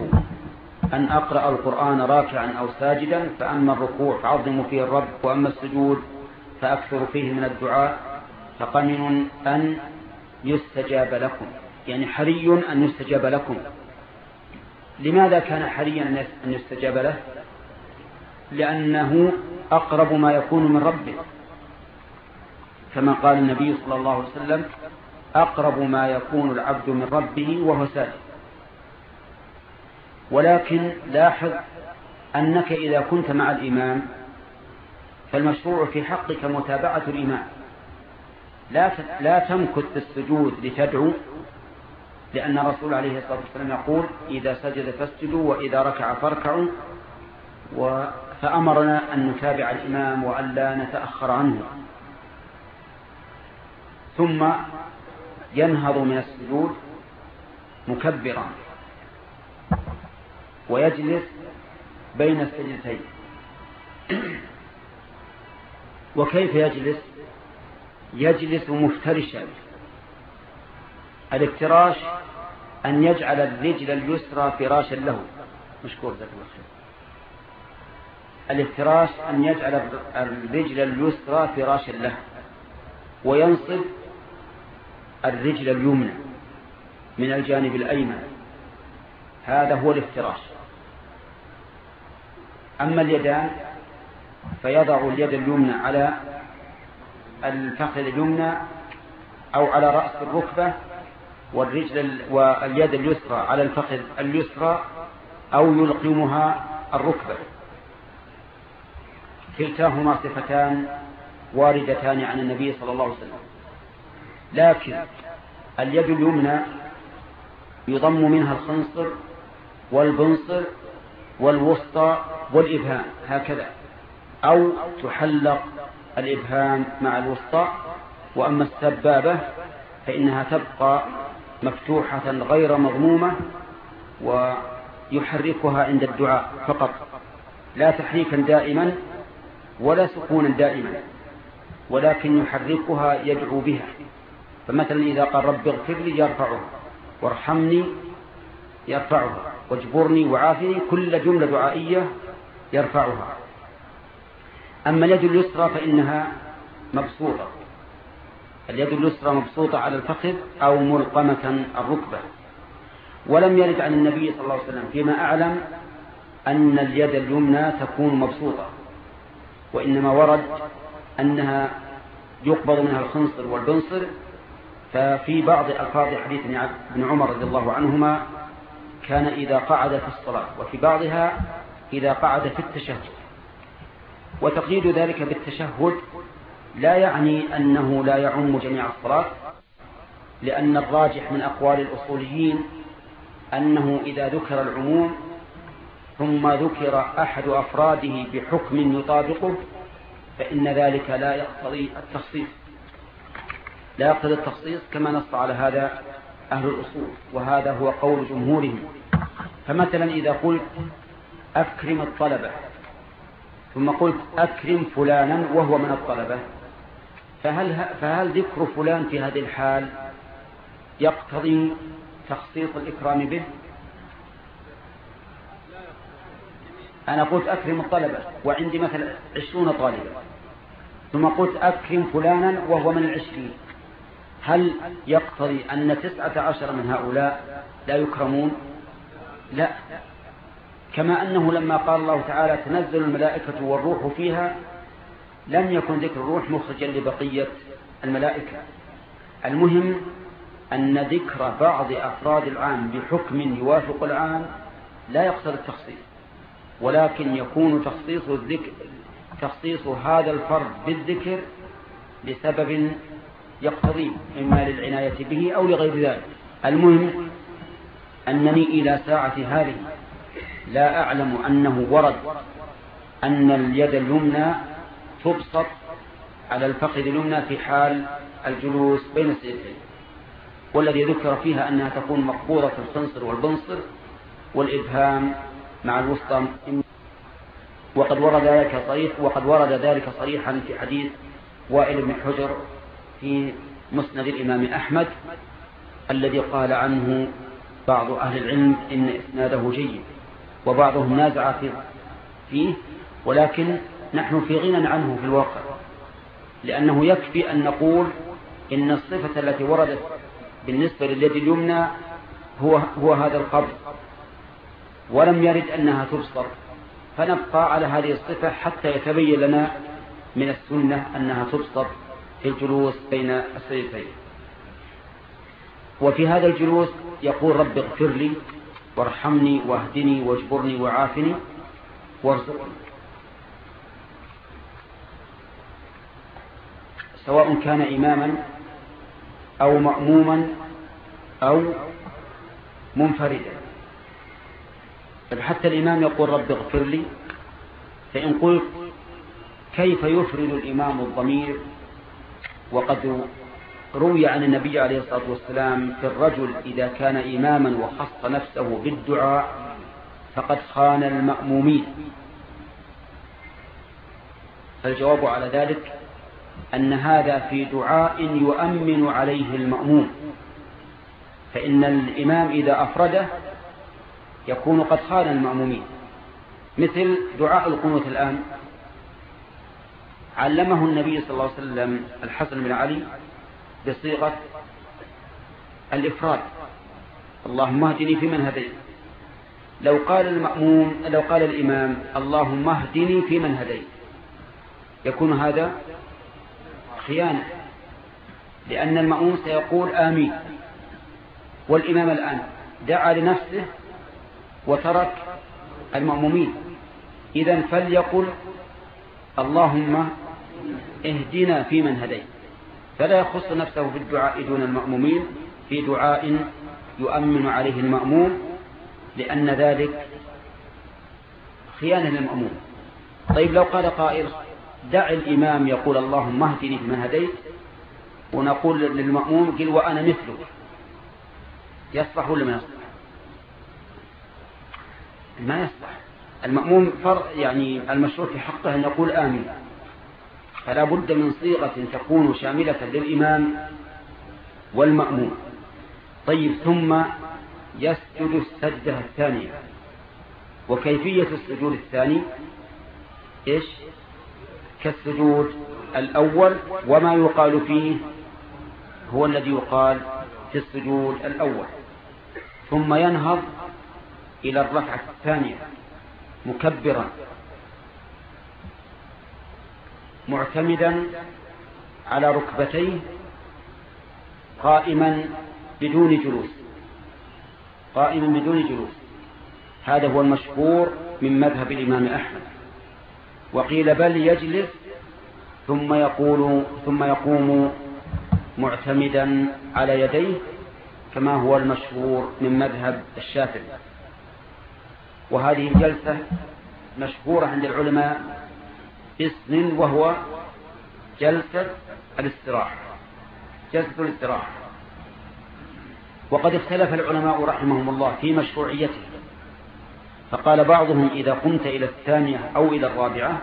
أن أقرأ القرآن راكعا أو ساجدا فأما الركوع فعظموا فيه الرب وأما السجود فأكثر فيه من الدعاء. فقمن أن يستجاب لكم يعني حري أن يستجاب لكم. لماذا كان حريا أن يستجاب له؟ لأنه أقرب ما يكون من ربه. كما قال النبي صلى الله عليه وسلم أقرب ما يكون العبد من ربه وهو ساجد. ولكن لاحظ أنك إذا كنت مع الإمام فالمشروع في حقك متابعة الإمام. لا لا تمكث في السجود لتدعو لأن الرسول عليه الصلاة والسلام يقول إذا سجد فاسجدوا وإذا ركع فاركعوا. فأمرنا أن نتابع الإمام وأن لا نتأخر عنه. ثم ينهض من السجود مكبرا. ويجلس بين السجدتين. وكيف يجلس؟ يجلس مفترشا الافتراش أن يجعل الرجل اليسرى فراشا له. مشكور ذلك الله خير. الافتراش أن يجعل الرجل اليسرى فراشا له. وينصب الرجل اليمنى من الجانب الأيمن. هذا هو الافتراش. أما اليدان فيضع اليد اليمنى على الفخذ اليمنى أو على رأس الركبة والرجل واليد اليسرى على الفخذ اليسرى أو يلقمها الركبة. كلتاهما صفتان واردتان عن النبي صلى الله عليه وسلم. لكن اليد اليمنى يضم منها الخنصر والبنصر والوسطى والإبهام هكذا. أو تحلق الإبهام مع الوسطى وأما السبابة فإنها تبقى مفتوحة غير مضمومة ويحركها عند الدعاء فقط. لا تحريكا دائما ولا سكونا دائما ولكن يحركها يدعو بها. فمثلا إذا قال رب اغفر لي يرفعها وارحمني يرفعها واجبرني وعافني كل جملة دعائية يرفعها. أما اليد اليسرى فإنها مبسوطة. اليد اليسرى مبسوطة على الفخذ أو ملقمة الركبة. ولم يرد عن النبي صلى الله عليه وسلم فيما أعلم أن اليد اليمنى تكون مبسوطة. وإنما ورد أنها يقبض منها الخنصر والبنصر. ففي بعض ألفاظ حديث ابن عمر رضي الله عنهما كان إذا قعد في الصلاة وفي بعضها إذا قعد في التشهد. وتقييد ذلك بالتشهد لا يعني أنه لا يعم جميع الصلاة لأن الراجح من أقوال الأصوليين أنه إذا ذكر العموم ثم ذكر أحد أفراده بحكم يطابقه فإن ذلك لا يقتضي التخصيص. لا يقتضي التخصيص كما نص على هذا أهل الأصول وهذا هو قول جمهورهم. فمثلا إذا قلت أكرم الطلبة ثم قلت أكرم فلانا وهو من الطلبة فهل, فهل ذكر فلان في هذه الحال يقتضي تخصيص الإكرام به؟ أنا قلت أكرم الطلبة وعندي مثلا عشرون طالبا ثم قلت أكرم فلانا وهو من العشرين. هل يقتضي أن تسعة عشر من هؤلاء لا يكرمون؟ لا. كما أنه لما قال الله تعالى تنزل الملائكة والروح فيها لم يكن ذكر الروح مخرجا لبقية الملائكة. المهم أن ذكر بعض أفراد العام بحكم يوافق العام لا يقصد التخصيص ولكن يكون تخصيص الذكر تخصيص هذا الفرد بالذكر لسبب يقتضي إما للعناية به أو لغير ذلك. المهم أنني إلى ساعة هذه لا أعلم أنه ورد أن اليد اليمنى تبسط على الفخذ اليمنى في حال الجلوس بين السيدين والذي ذكر فيها أنها تكون مقبوضة الخنصر والبنصر والإبهام مع الوسطى. وقد ورد ذلك صريح وقد ورد ذلك صريحا في حديث وائل بن حجر في مسند الإمام أحمد الذي قال عنه بعض أهل العلم إن إسناده جيد وبعضهم نازع فيه ولكن نحن في غنى عنه في الواقع لأنه يكفي أن نقول إن الصفة التي وردت بالنسبة لليد اليمنى هو, هو هذا القبض ولم يرد أنها تبصر فنبقى على هذه الصفة حتى يتبين لنا من السنة أنها تبصر. في الجلوس بين السيدتين وفي هذا الجلوس يقول رب اغفر لي وارحمني واهدني واجبرني وعافني وارزقني. سواء كان إماما أو مأموما أو منفردا. حتى الإمام يقول رب اغفر لي فإن قلت كيف يفرد الإمام الضمير؟ وقد روي عن النبي عليه الصلاة والسلام في الرجل إذا كان إماما وخص نفسه بالدعاء فقد خان المأمومين. فالجواب على ذلك أن هذا في دعاء يؤمن عليه المأموم فإن الإمام إذا أفرده يكون قد خان المأمومين. مثل دعاء القنوت الآن علمه النبي صلى الله عليه وسلم الحسن بن علي بصيغة الإفراد. اللهم اهدني فيمن هديت. لو قال المأموم لو قال الإمام اللهم اهدني فيمن هديت. يكون هذا خيانة لأن المأموم سيقول آمين. والإمام الآن دعا لنفسه وترك المأمومين. إذا فليقل اللهم اهدنا فيمن هديت. فلا يخص نفسه في الدعاء دون المأمومين. في دعاء يؤمن عليه المأموم لأن ذلك خيانة للمأموم. طيب لو قال قائل دع الإمام يقول اللهم اهدني فيمن هديت. ونقول للمأموم قل وأنا مثلك. يصلح ولا ما يصلح؟ ما يصلح. المأموم فرق يعني المشروع في حقه أن يقول آمين. فلا بد من صيغة تكون شاملة للإمام والمأموم. طيب ثم يسجد السجدة الثانية. وكيفية السجود الثاني؟ إيش؟ كالسجود الأول وما يقال فيه هو الذي يقال في السجود الأول. ثم ينهض إلى الركعة الثانية مكبرا. معتمدا على ركبتيه قائما بدون جلوس قائما بدون جلوس. هذا هو المشهور من مذهب الإمام أحمد. وقيل بل يجلس ثم يقول ثم يقوم معتمدا على يديه كما هو المشهور من مذهب الشافعي. وهذه الجلسة مشهورة عند العلماء باسم وهو جلسة الاستراحة. جلسة الاستراحة. وقد اختلف العلماء رحمهم الله في مشروعيته. فقال بعضهم إذا قمت إلى الثانية أو إلى الرابعة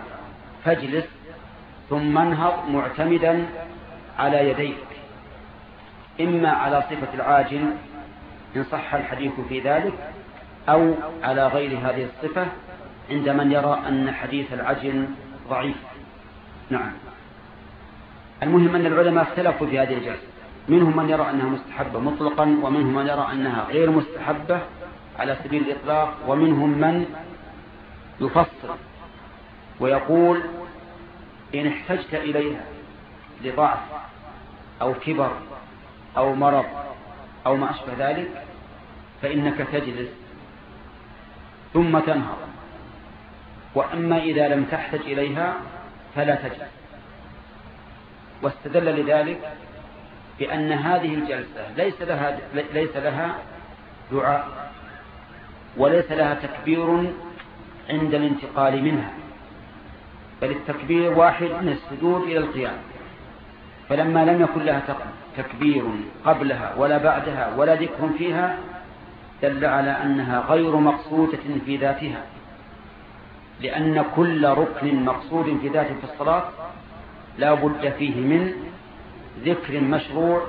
فاجلس ثم انهض معتمدا على يديك. إما على صفة العاجل إن صح الحديث في ذلك أو على غير هذه الصفة عند من يرى أن حديث العجل ضعيف. نعم. المهم أن العلماء اختلفوا في هذه الجلسة. منهم من يرى أنها مستحبة مطلقا ومنهم من يرى أنها غير مستحبة على سبيل الإطلاق ومنهم من يفصل ويقول إن احتجت إليها لضعف أو كبر أو مرض أو ما أشبه ذلك فإنك تجلس ثم تنهض. وأما إذا لم تحتج إليها فلا تجلس. واستدل لذلك بأن هذه الجلسة ليس لها, ليس لها دعاء وليس لها تكبير عند الانتقال منها بل التكبير واحد من السجود إلى القيام. فلما لم يكن لها تكبير قبلها ولا بعدها ولا ذكر فيها دل على أنها غير مقصودة في ذاتها. لأن كل ركن مقصود في ذاته في الصلاة لا بد فيه من ذكر مشروع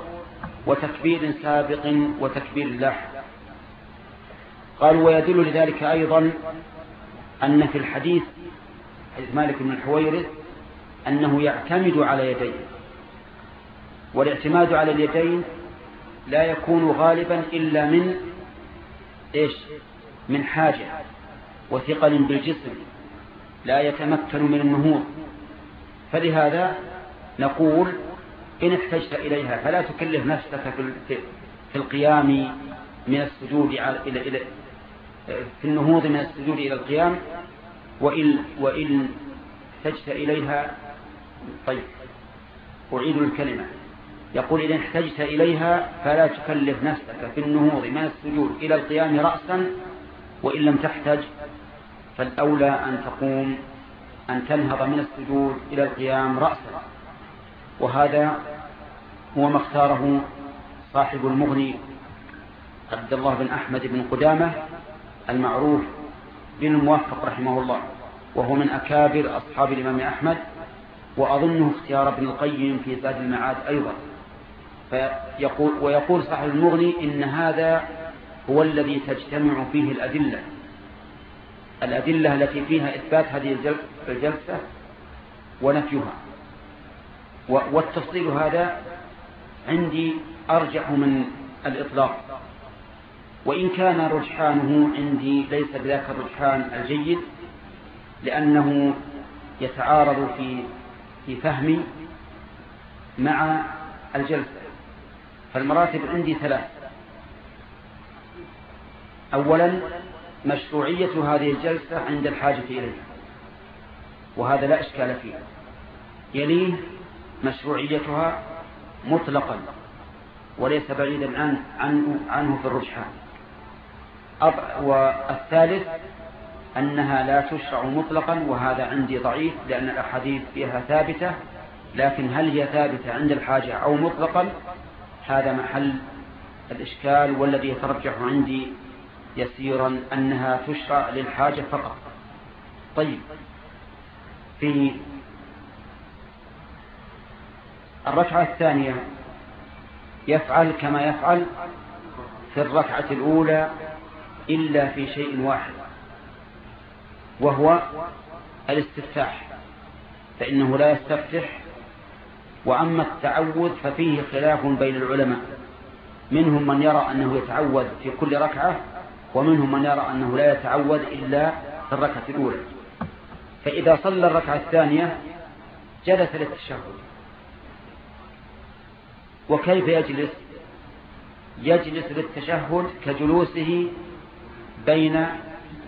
وتكبير سابق وتكبير لاحق قالوا ويدل لذلك أيضا أن في الحديث حديث مالك بن الحويرث أنه يعتمد على يديه. والاعتماد على اليدين لا يكون غالبا إلا من إيش؟ من حاجة وثقل بالجسم. لا يتمكن من النهوض. فلهذا نقول إن احتجت إليها فلا تكلف نفسك في القيام من السجود إلى في النهوض من السجود إلى القيام. وإن وإن احتجت إليها طيب أعيد الكلمة. يقول إذا احتجت إليها فلا تكلف نفسك في النهوض من السجود إلى القيام رأسا وإن لم تحتج فالأولى أن تقوم أن تنهض من السجود إلى القيام رأسا. وهذا هو ما اختاره صاحب المغني عبد الله بن أحمد بن قدامة المعروف بن الموفق رحمه الله وهو من أكابر أصحاب الإمام أحمد وأظنه اختيار ابن القيم في زاد المعاد أيضا. فيقول ويقول صاحب المغني إن هذا هو الذي تجتمع فيه الأدلة. الأدلة التي فيها إثبات هذه الجلسة ونفيها. والتفصيل هذا عندي أرجح من الإطلاق. وإن كان رجحانه عندي ليس بذاك الرجحان الجيد لأنه يتعارض في في فهمي مع الجلسة. فالمراتب عندي ثلاث. أولا مشروعية هذه الجلسة عند الحاجة إليها وهذا لا إشكال فيه. يليه مشروعيتها مطلقا وليس بعيدا عنه, في الرجحان. والثالث أنها لا تشرع مطلقا وهذا عندي ضعيف لأن الأحاديث فيها ثابتة لكن هل هي ثابتة عند الحاجة أو مطلقا؟ هذا محل الإشكال والذي يترجح عندي يسيرا أنها تشرع للحاجة فقط. طيب في الركعة الثانية يفعل كما يفعل في الركعة الأولى إلا في شيء واحد وهو الاستفتاح فإنه لا يستفتح وأما التعوذ ففيه خلاف بين العلماء منهم من يرى أنه يتعوذ في كل ركعة ومنهم من يرى أنه لا يتعوذ إلا في الركعة الأولى. فإذا صلى الركعة الثانية جلس للتشهد. وكيف يجلس؟ يجلس للتشهد كجلوسه بين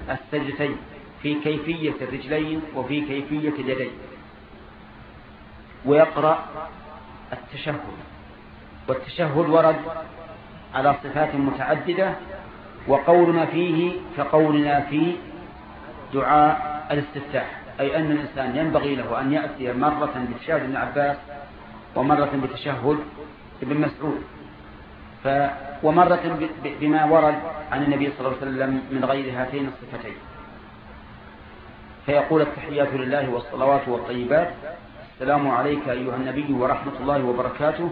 السجدتين في كيفية الرجلين وفي كيفية اليدين. ويقرأ التشهد. والتشهد ورد على صفات متعددة وقولنا فيه كقولنا في دعاء الاستفتاح أي أن الإنسان ينبغي له أن يأتي مرة بتشهد ابن عباس ومرة بتشهد ابن مسعود. ف ومرة بما ورد عن النبي صلى الله عليه وسلم من غير هاتين الصفتين. فيقول التحيات لله والصلوات والطيبات السلام عليك أيها النبي ورحمة الله وبركاته.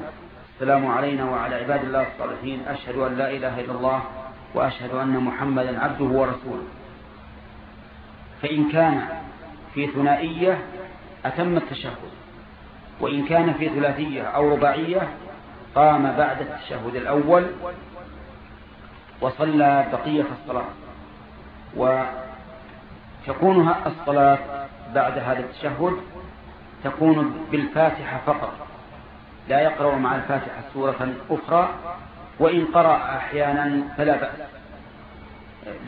السلام علينا وعلى عباد الله الصالحين أشهد أن لا إله إلا الله وأشهد أن محمدا عبده ورسوله. فإن كان في ثنائية أتم التشهد وإن كان في ثلاثية أو رباعية قام بعد التشهد الأول وصلى بقية الصلاة وتكون الصلاة بعد هذا التشهد تكون بالفاتحة فقط لا يقرأ مع الفاتحة سورة أخرى وإن قرأ أحيانا فلا بأس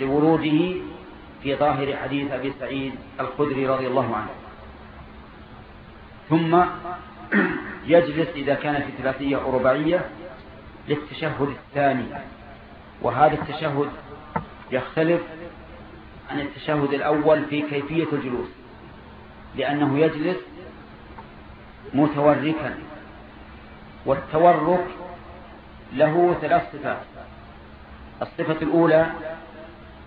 لوروده في ظاهر حديث أبي سعيد الخدري رضي الله عنه. ثم يجلس إذا كان في ثلاثية أو رباعية للتشهد الثاني. وهذا التشهد يختلف عن التشهد الأول في كيفية الجلوس لأنه يجلس متوركا. والتورك له ثلاث صفات. الصفة الأولى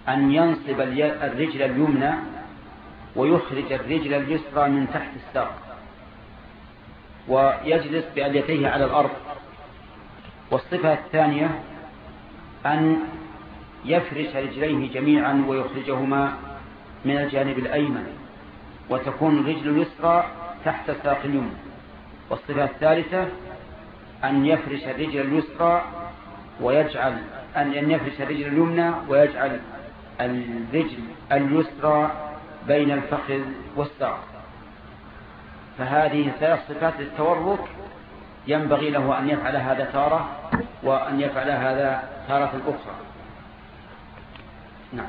أن ينصب الرجل اليمنى ويخرج الرجل اليسرى من تحت الساق ويجلس بأليتيه على الأرض. والصفة الثانية أن يفرش رجليه جميعا ويخرجهما من الجانب الأيمن وتكون الرجل اليسرى تحت الساق اليمنى. والصفة الثالثة أن يفرش الرجل اليسرى ويجعل أن يفرش الرجل اليمنى ويجعل الرجل اليسرى بين الفخذ والساق. فهذه ثلاث صفات للتورك ينبغي له أن يفعل هذا تارة وأن يفعل هذا تارة أخرى. نعم.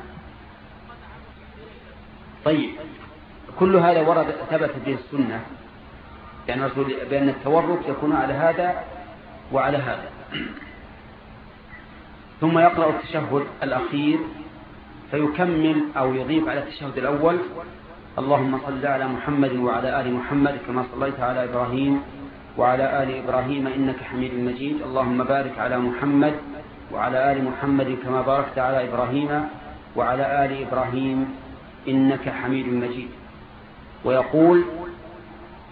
طيب. كل هذا ورد ثبت به السنة. يعني بأن التورك يكون على هذا وعلى هذا. ثم يقرأ التشهد الأخير فيكمل أو يضيف على التشهد الأول. اللهم صل على محمد وعلى آل محمد كما صليت على إبراهيم وعلى آل إبراهيم إنك حميد مجيد. اللهم بارك على محمد وعلى آل محمد كما باركت على إبراهيم وعلى آل إبراهيم إنك حميد مجيد. ويقول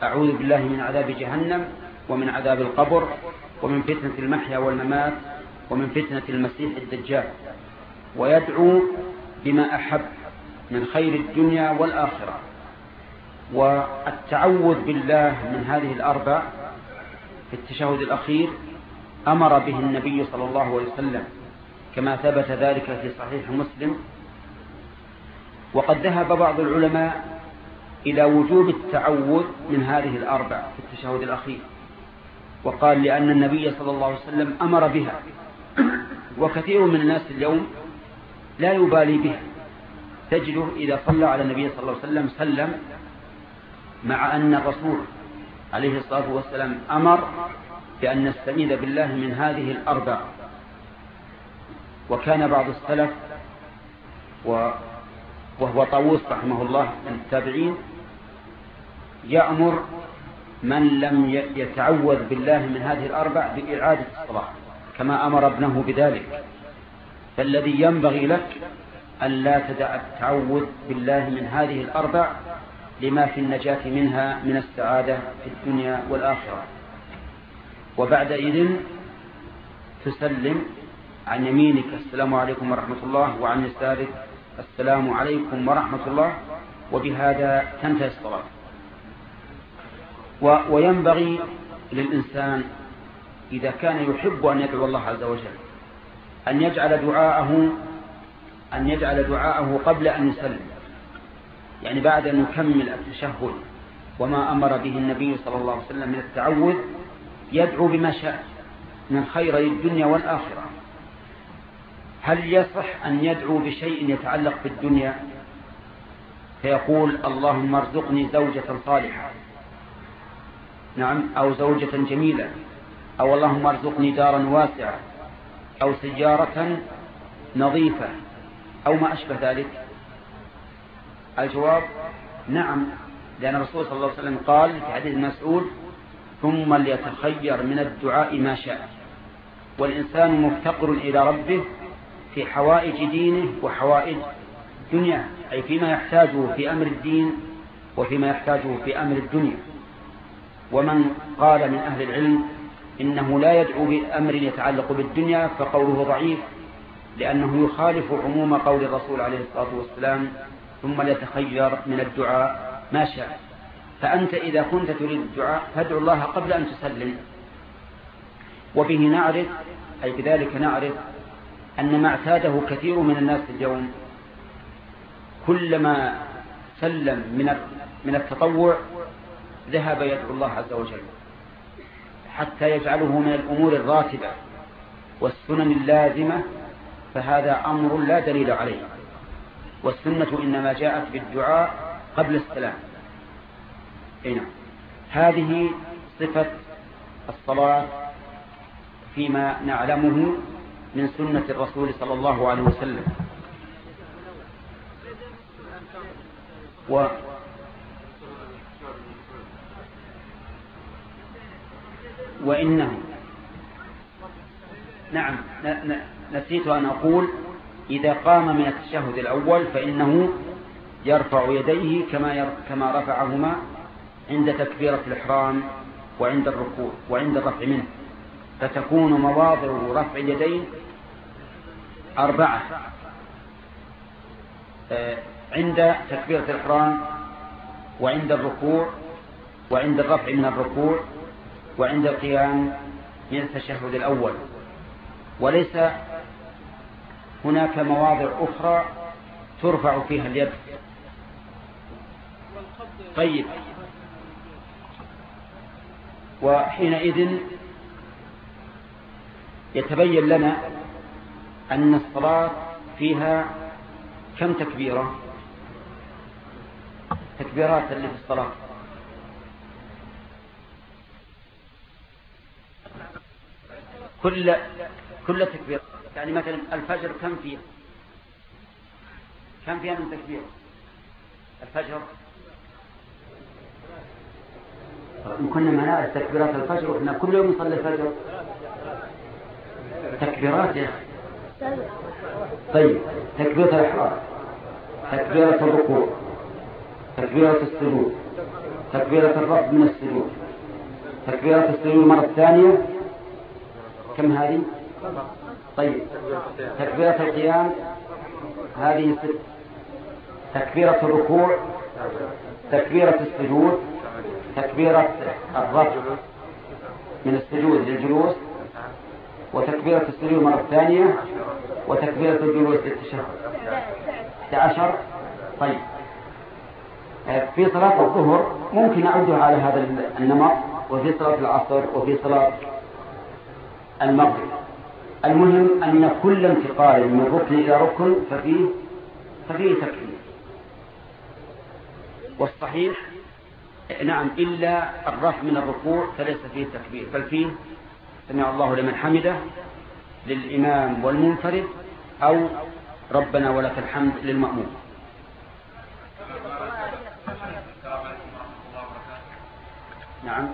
أعوذ بالله من عذاب جهنم ومن عذاب القبر ومن فتنة المحيا والممات ومن فتنة المسيح الدجال ويدعو بما أحب من خير الدنيا والآخرة. والتعوذ بالله من هذه الأربع في التشهد الأخير أمر به النبي صلى الله عليه وسلم كما ثبت ذلك في صحيح مسلم. وقد ذهب بعض العلماء إلى وجوب التعوذ من هذه الأربع في التشهد الأخير. وقال لأن النبي صلى الله عليه وسلم أمر بها. وكثير من الناس اليوم لا يبالي بها. تجده إذا صلى على النبي صلى الله عليه وسلم سلم مع أن الرسول عليه الصلاة والسلام أمر بأن نستعيذ بالله من هذه الأربع. وكان بعض السلف وهو طاووس رحمه الله من التابعين يأمر من لم يتعوذ بالله من هذه الأربع بإعادة الصلاة كما أمر ابنه بذلك. فالذي ينبغي لك أن لا تدع التعوذ بالله من هذه الأربع لما في النجاة منها من السعادة في الدنيا والآخرة. وبعد إذن تسلم. عن يمينك السلام عليكم ورحمة الله وعن يسارك السلام عليكم ورحمة الله. وبهذا تنتهي الصلاة. وينبغي للإنسان إذا كان يحب أن يدعو الله عز وجل أن يجعل دعاءه أن يجعل دعاءه قبل أن يسلم يعني بعد أن يكمل التشهد وما أمر به النبي صلى الله عليه وسلم من التعوذ يدعو بما شاء من خير الدنيا والآخرة. هل يصح أن يدعو بشيء يتعلق بالدنيا؟ فيقول اللهم ارزقني زوجة صالحة. نعم أو زوجة جميلة أو اللهم ارزقني دارا واسعة أو سيارة نظيفة أو ما أشبه ذلك. الجواب نعم لأن الرسول صلى الله عليه وسلم قال في حديث مسعود ثم ليتخير من الدعاء ما شاء. والإنسان مفتقر إلى ربه في حوائج دينه وحوائج دنياه أي فيما يحتاجه في أمر الدين وفيما يحتاجه في أمر الدنيا. ومن قال من أهل العلم إنه لا يدعو بأمر يتعلق بالدنيا فقوله ضعيف لأنه يخالف عموم قول الرسول عليه الصلاة والسلام ثم ليتخير من الدعاء ما شاء. فأنت إذا كنت تريد الدعاء فادعو الله قبل أن تسلم. وبه نعرف أي بذلك نعرف أن ما اعتاده كثير من الناس اليوم كلما سلم من من التطوع ذهب يدعو الله عز وجل حتى يجعله من الأمور الراتبة والسنن اللازمة فهذا أمر لا دليل عليه. والسنة إنما جاءت بالدعاء قبل السلام. هنا هذه صفة الصلاة فيما نعلمه من سنة الرسول صلى الله عليه وسلم. و وإنه. نعم نسيت أن أقول إذا قام من التشهد الأول فإنه يرفع يديه كما كما رفعهما عند تكبيرة الإحرام وعند الركوع وعند الرفع منه. فتكون مواضع رفع اليدين أربعة. آه، عند تكبيرة الإحرام وعند الركوع وعند الرفع من الركوع وعند القيام من التشهد الأول. وليس هناك مواضع أخرى ترفع فيها اليد. طيب. وحينئذ يتبين لنا أن الصلاة فيها كم تكبيرة؟ تكبيرات اللي في الصلاة. كل كل تكبير. يعني مثلا الفجر كم فيه كم فيها من تكبير؟ الفجر؟ كنا نعرف تكبيرات الفجر وإحنا كل يوم نصلي الفجر. تكبيرات يا طيب تكبيرة الإحرام تكبيرة الركوع تكبيرة السجود تكبيرة الرفض من السجود تكبيرة السجود المرة الثانية كم هذه؟ طيب. تكبيرة القيام هذه ست. تكبيرة الركوع. تكبيرة السجود. تكبيرة الرفع من السجود للجلوس. وتكبيرة السجود المرة الثانية وتكبيرة الجلوس للتشهد. عشر. طيب. في صلاة الظهر ممكن أعدها على هذا النمط. وفي صلاة العصر. وفي صلاة المغرب. المهم أن كل انتقال من ركن إلى ركن ففيه ففيه تكبير والصحيح نعم إلا الرفع من الركوع فليس فيه تكبير بل فيه سمع الله لمن حمده للإمام والمنفرد أو ربنا ولك الحمد للمأمور نعم.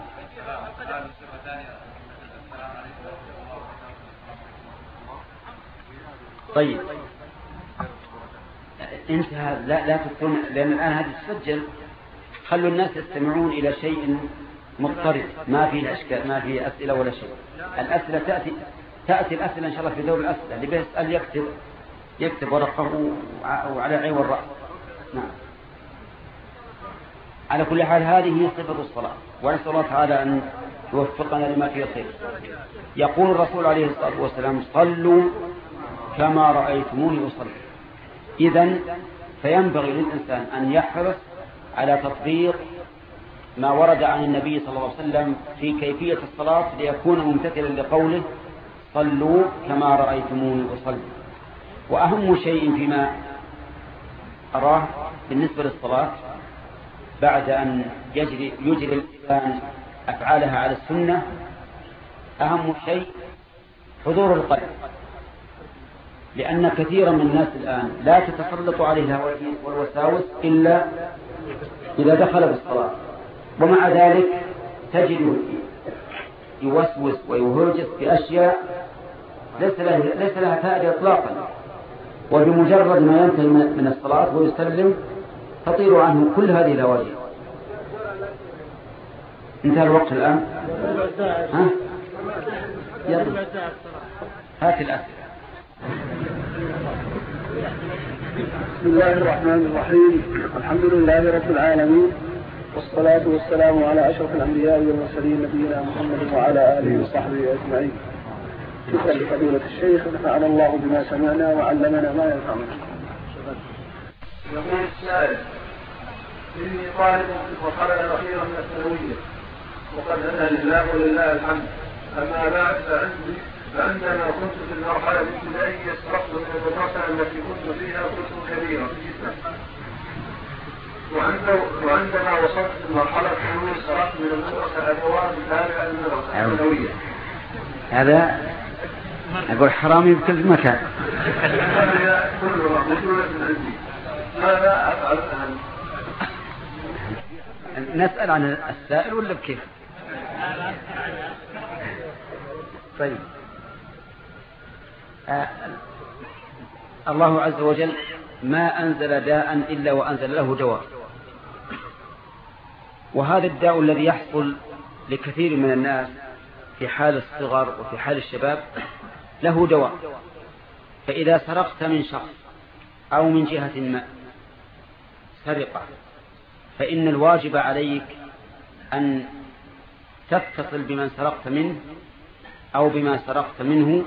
طيب. انتهى. لا لا تكتبون لأن الآن هذه تسجل. خلوا الناس يستمعون إلى شيء مضطرب ما في أشكال ما في أسئلة ولا شيء. الأسئلة تأتي تأتي الأسئلة إن شاء الله في دور الأسئلة. اللي بيسأل يكتب يكتب ورقه وعلى عين والرأس. نعم. على كل حال هذه هي صفة الصلاة. ونسأل الله تعالى أن يوفقنا لما فيه خير. يقول الرسول عليه الصلاة والسلام صلوا كما رأيتموني أصلي. إذا فينبغي للإنسان أن يحرص على تطبيق ما ورد عن النبي صلى الله عليه وسلم في كيفية الصلاة ليكون ممتثلا لقوله صلوا كما رأيتموني أصلي. وأهم شيء فيما أراه بالنسبة للصلاة بعد أن يجري, يجري الإنسان أفعالها على السنة أهم شيء حضور القلب. لأن كثيرا من الناس الآن لا تتسلط عليه الهواجس والوساوس إلا إذا دخل في الصلاة ومع ذلك تجده يوسوس ويهرجس بأشياء ليس لها, ليس لها فائدة إطلاقا. وبمجرد ما ينتهي من الصلاة ويسلم تطير عنه كل هذه الهواجس. انتهى الوقت الآن؟ ها؟ يلا. هات الأسئلة. بسم الله الرحمن الرحيم. الحمد لله رب العالمين والصلاة والسلام على أشرف الأنبياء والمرسلين نبينا محمد وعلى آله وصحبه أجمعين. شكرا لفضيلة الشيخ نفعنا الله بما سمعنا وعلمنا ما ينفعنا. يقول السائل إني طالب المرحلة الأخيرة من الثانوية وقد هداني الله ولله الحمد أما بعد فعندي فعندما كنت في المرحلة الابتدائية سقطت من المدرسة التي كنت فيها كنت كبيرة جدا وعندما وصلت في المرحلة الثانوية سقطت من المدرسة الأبواب التابعة للمدرسة الثانوية هذا أقول حرامي بكل مكان هذه كلها موجودة عندي ماذا أفعل الآن؟ نسأل عن السائل ولا بكيف؟ طيب. الله عز وجل ما أنزل داء إلا وأنزل له دواء وهذا الداء الذي يحصل لكثير من الناس في حال الصغر وفي حال الشباب له دواء فإذا سرقت من شخص أو من جهة ما سرقة فإن الواجب عليك أن تتصل بمن سرقت منه أو بما سرقت منه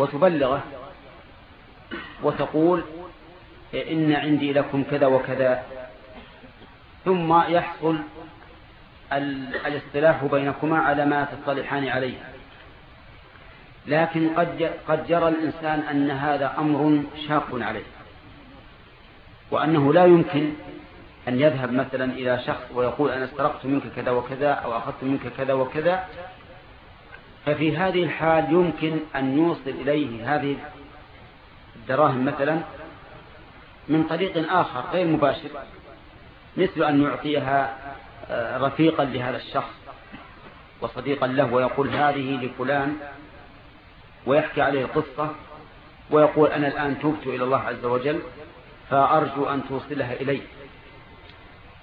وتبلغه وتقول إن عندي لكم كذا وكذا. ثم يحصل الاصطلاح بينكما على ما تصطلحان عليه. لكن قد قد جرى الإنسان أن هذا أمر شاق عليه. وأنه لا يمكن أن يذهب مثلا إلى شخص ويقول أنا استرقت منك كذا وكذا أو أخذت منك كذا وكذا ففي هذه الحال يمكن أن يوصل إليه هذه الدراهم مثلا من طريق آخر غير مباشر مثل أن يعطيها آه، رفيقا لهذا الشخص وصديقا له ويقول هذه لفلان ويحكي عليه القصة ويقول أنا الآن تبت إلى الله عز وجل فأرجو أن توصلها إلي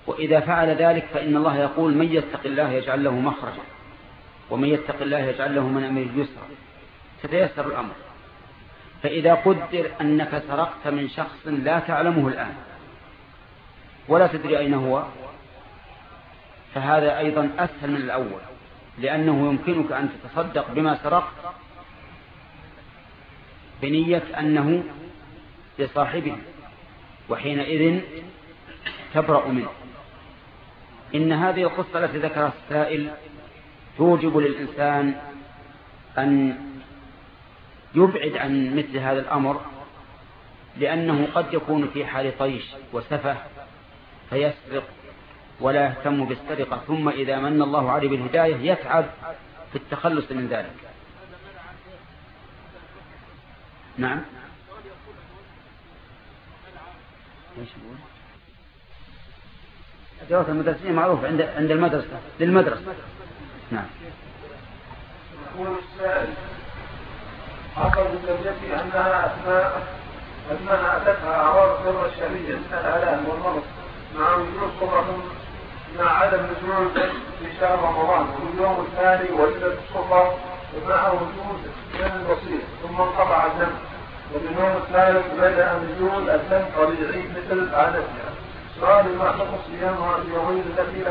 وإذا فعل ذلك فإن الله يقول من يتق الله يجعل له مخرجا. ومن يتق الله يجعل له من أمره يسرا. تتيسر الأمر. فإذا قدر أنك سرقت من شخص لا تعلمه الآن ولا تدري أين هو فهذا أيضا أسهل من الأول لأنه يمكنك أن تتصدق بما سرقت بنية أنه لصاحبه وحينئذ تبرأ منه. إن هذه القصة التي ذكرها السائل توجب للإنسان أن يبعد عن مثل هذا الأمر لأنه قد يكون في حال طيش وسفه فيسرق ولا يهتم بالسرقة ثم إذا من الله عليه بالهداية يتعب في التخلص من ذلك. نعم. إيش يقول؟ جواب المدرسين معروف عند عند المدرسة للمدرسة. نعم. يقول السائل حصل بزوجتي أنها أثناء أنها أتتها أعراض الدورة الشهرية من الآلام والمرض مع وجود صفة مع عدم نزول في شهر رمضان وفي اليوم الثاني وجدت الصفة ومعه وجود دم بسيط ثم انقطع الدم وفي اليوم الثالث بدأ نزول الدم طبيعي مثل عادتها سؤال ما حكم صيامها في يومين التي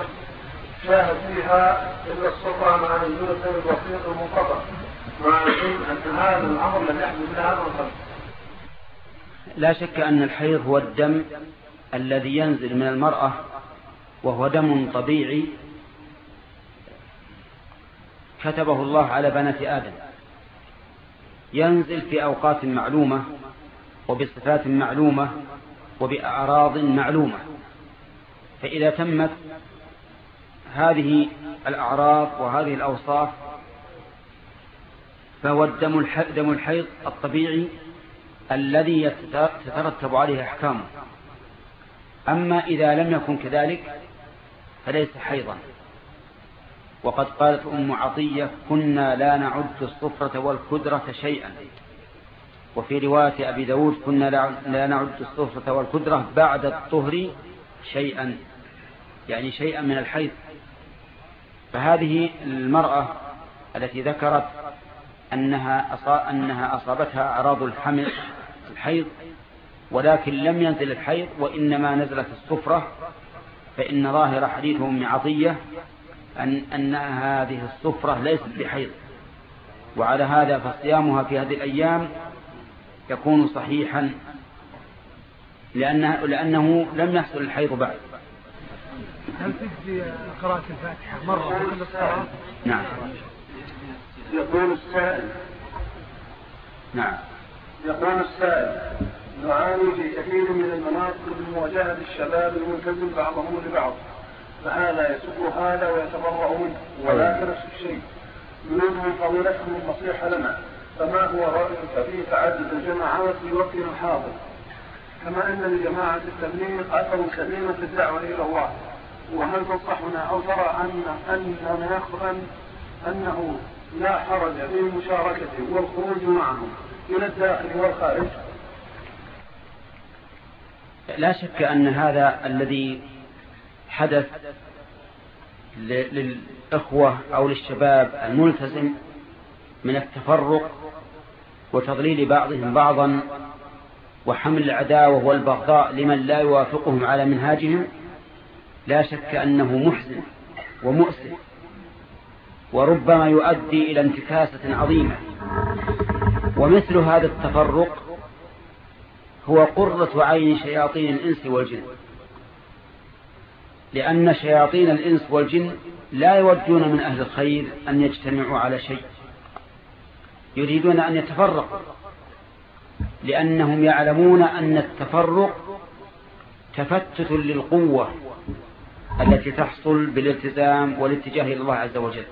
شاهد فيها الصفة مع نزول الدم البسيط المنقطع مع أن هذا الأمر لم يحدث من هذا القبل لا شك أن الحيض هو الدم الذي ينزل من المرأة وهو دم طبيعي كتبه الله على بنات آدم. ينزل في أوقات معلومة وبصفات معلومة وبأعراض معلومة. فإذا تمت هذه الأعراض وهذه الأوصاف فهو الدم دم الحيض الطبيعي الذي يترتب عليه أحكامه. أما إذا لم يكن كذلك فليس حيضا. وقد قالت أم عطية كنا لا نعد الصفرة والكدرة شيئا. وفي رواية أبي داود كنا لا نعد الصفرة والكدرة بعد الطهر شيئا. يعني شيئا من الحيض. فهذه المرأة التي ذكرت أنها, أنها أصابتها أعراض الحمل الحيض ولكن لم ينزل الحيض وإنما نزلت الصفرة فإن ظاهر حديث أم عطية أن, أن هذه الصفرة ليست بحيض. وعلى هذا فصيامها في هذه الأيام يكون صحيحا لأنه, لأنه لم يحصل الحيض بعد. هل تجزي قراءة الفاتحة مرة في كل الصلاة؟ نعم. يقول السائل. نعم. يقول السائل نعاني في كثير من المناطق من مواجهة الشباب الملتزم بعضهم لبعض فهذا يسب هذا ويتبرأ منه ولا نفس الشيء. نريد من فضيلتكم النصيحة لنا فما هو رأيك في تعدد الجماعات في وقتنا الحاضر؟ كما أن لجماعة التبليغ أثر كبير في الدعوة إلى الله. وهل تنصحنا أو ترى أن أننا أن أنه لا حرج في المشاركة والخروج معهم إلى الداخل والخارج؟ لا شك أن هذا الذي حدث للإخوة أو للشباب الملتزم من التفرق وتضليل بعضهم بعضا وحمل العداوة والبغضاء لمن لا يوافقهم على منهاجهم لا شك أنه محزن ومؤسف وربما يؤدي إلى انتكاسة عظيمة. ومثل هذا التفرق هو قرة عين شياطين الإنس والجن. لأن شياطين الإنس والجن لا يودون من أهل الخير أن يجتمعوا على شيء. يريدون أن يتفرقوا لأنهم يعلمون أن التفرق تفتت للقوة التي تحصل بالالتزام والاتجاه إلى الله عز وجل.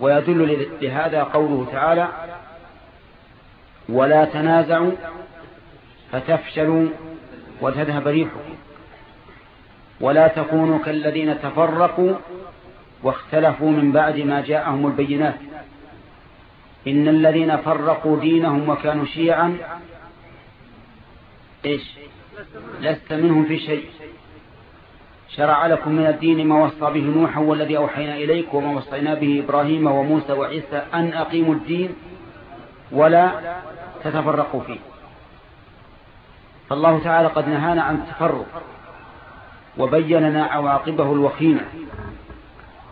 ويدل لهذا قوله تعالى ولا تنازعوا فتفشلوا وتذهب ريحكم. ولا تكونوا كالذين تفرقوا واختلفوا من بعد ما جاءهم البينات. إن الذين فرقوا دينهم وكانوا شيعا إيش؟ لست منهم في شيء. شرع لكم من الدين ما وصى به نوحا والذي أوحينا إليك وما وصينا به إبراهيم وموسى وعيسى أن أقيموا الدين ولا تتفرقوا فيه. فالله تعالى قد نهانا عن التفرق وبين لنا عواقبه الوخيمة.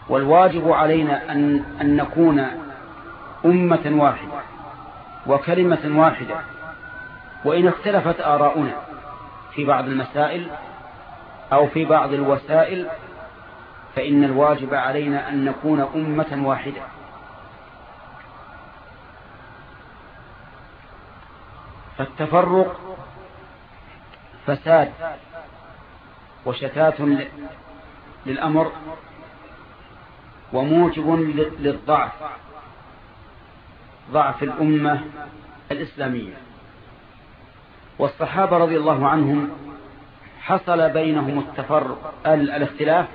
والواجب علينا أن, أن نكون أمة واحدة وكلمة واحدة. وإن اختلفت آراؤنا في بعض المسائل أو في بعض الوسائل فإن الواجب علينا أن نكون أمة واحدة. فالتفرق فساد وشتات للأمر وموجب للضعف ضعف الأمة الإسلامية. والصحابة رضي الله عنهم حصل بينهم التفرق الاختلاف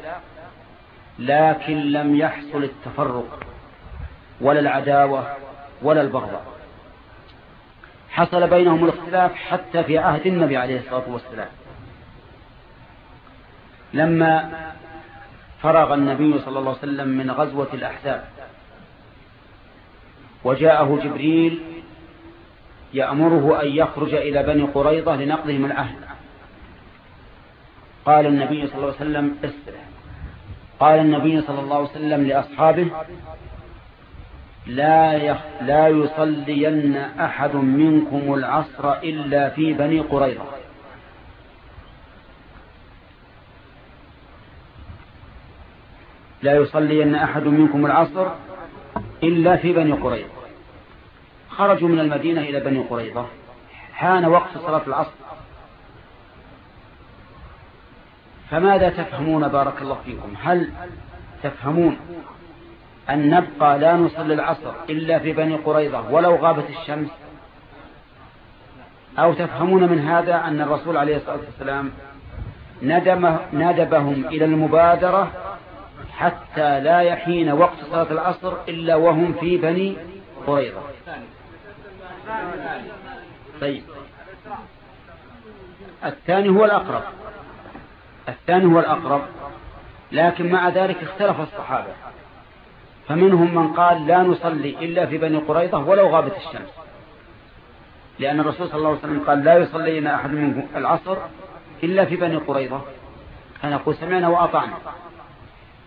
لكن لم يحصل التفرق ولا العداوة ولا البغضاء. حصل بينهم الاختلاف حتى في عهد النبي عليه الصلاة والسلام. لما فرغ النبي صلى الله عليه وسلم من غزوة الأحزاب وجاءه جبريل يأمره أن يخرج إلى بني قريظة لنقضهم العهد. قال النبي صلى الله عليه وسلم اسرع. قال النبي صلى الله عليه وسلم لأصحابه لا يخ لا يصلين أحد منكم العصر إلا في بني قريظة. لا يصلين أحد منكم العصر إلا في بني قريظة. خرجوا من المدينة إلى بني قريظة. حان وقت صلاة العصر. فماذا تفهمون بارك الله فيكم؟ هل تفهمون أن نبقى لا نصلي العصر إلا في بني قريظة ولو غابت الشمس؟ أو تفهمون من هذا أن الرسول عليه الصلاة والسلام ندبهم إلى المبادرة حتى لا يحين وقت صلاة العصر إلا وهم في بني قريظة؟ طيب. الثاني هو الأقرب. الثاني هو الأقرب لكن مع ذلك اختلف الصحابة. فمنهم من قال لا نصلي إلا في بني قريظة ولو غابت الشمس. لأن الرسول صلى الله عليه وسلم قال لا يصلينا أحد منكم العصر إلا في بني قريظة. فنقول سمعنا وأطعنا.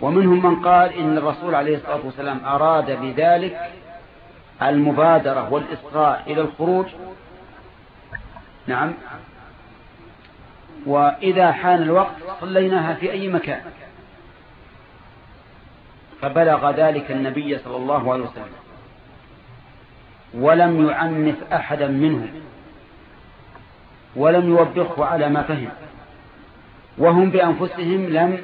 ومنهم من قال إن الرسول عليه الصلاة والسلام أراد بذلك المبادرة والإسراء إلى الخروج. نعم. وإذا حان الوقت صليناها في أي مكان. فبلغ ذلك النبي صلى الله عليه وسلم. ولم يعنف أحدا منهم. ولم يوبخه على ما فهم. وهم بأنفسهم لم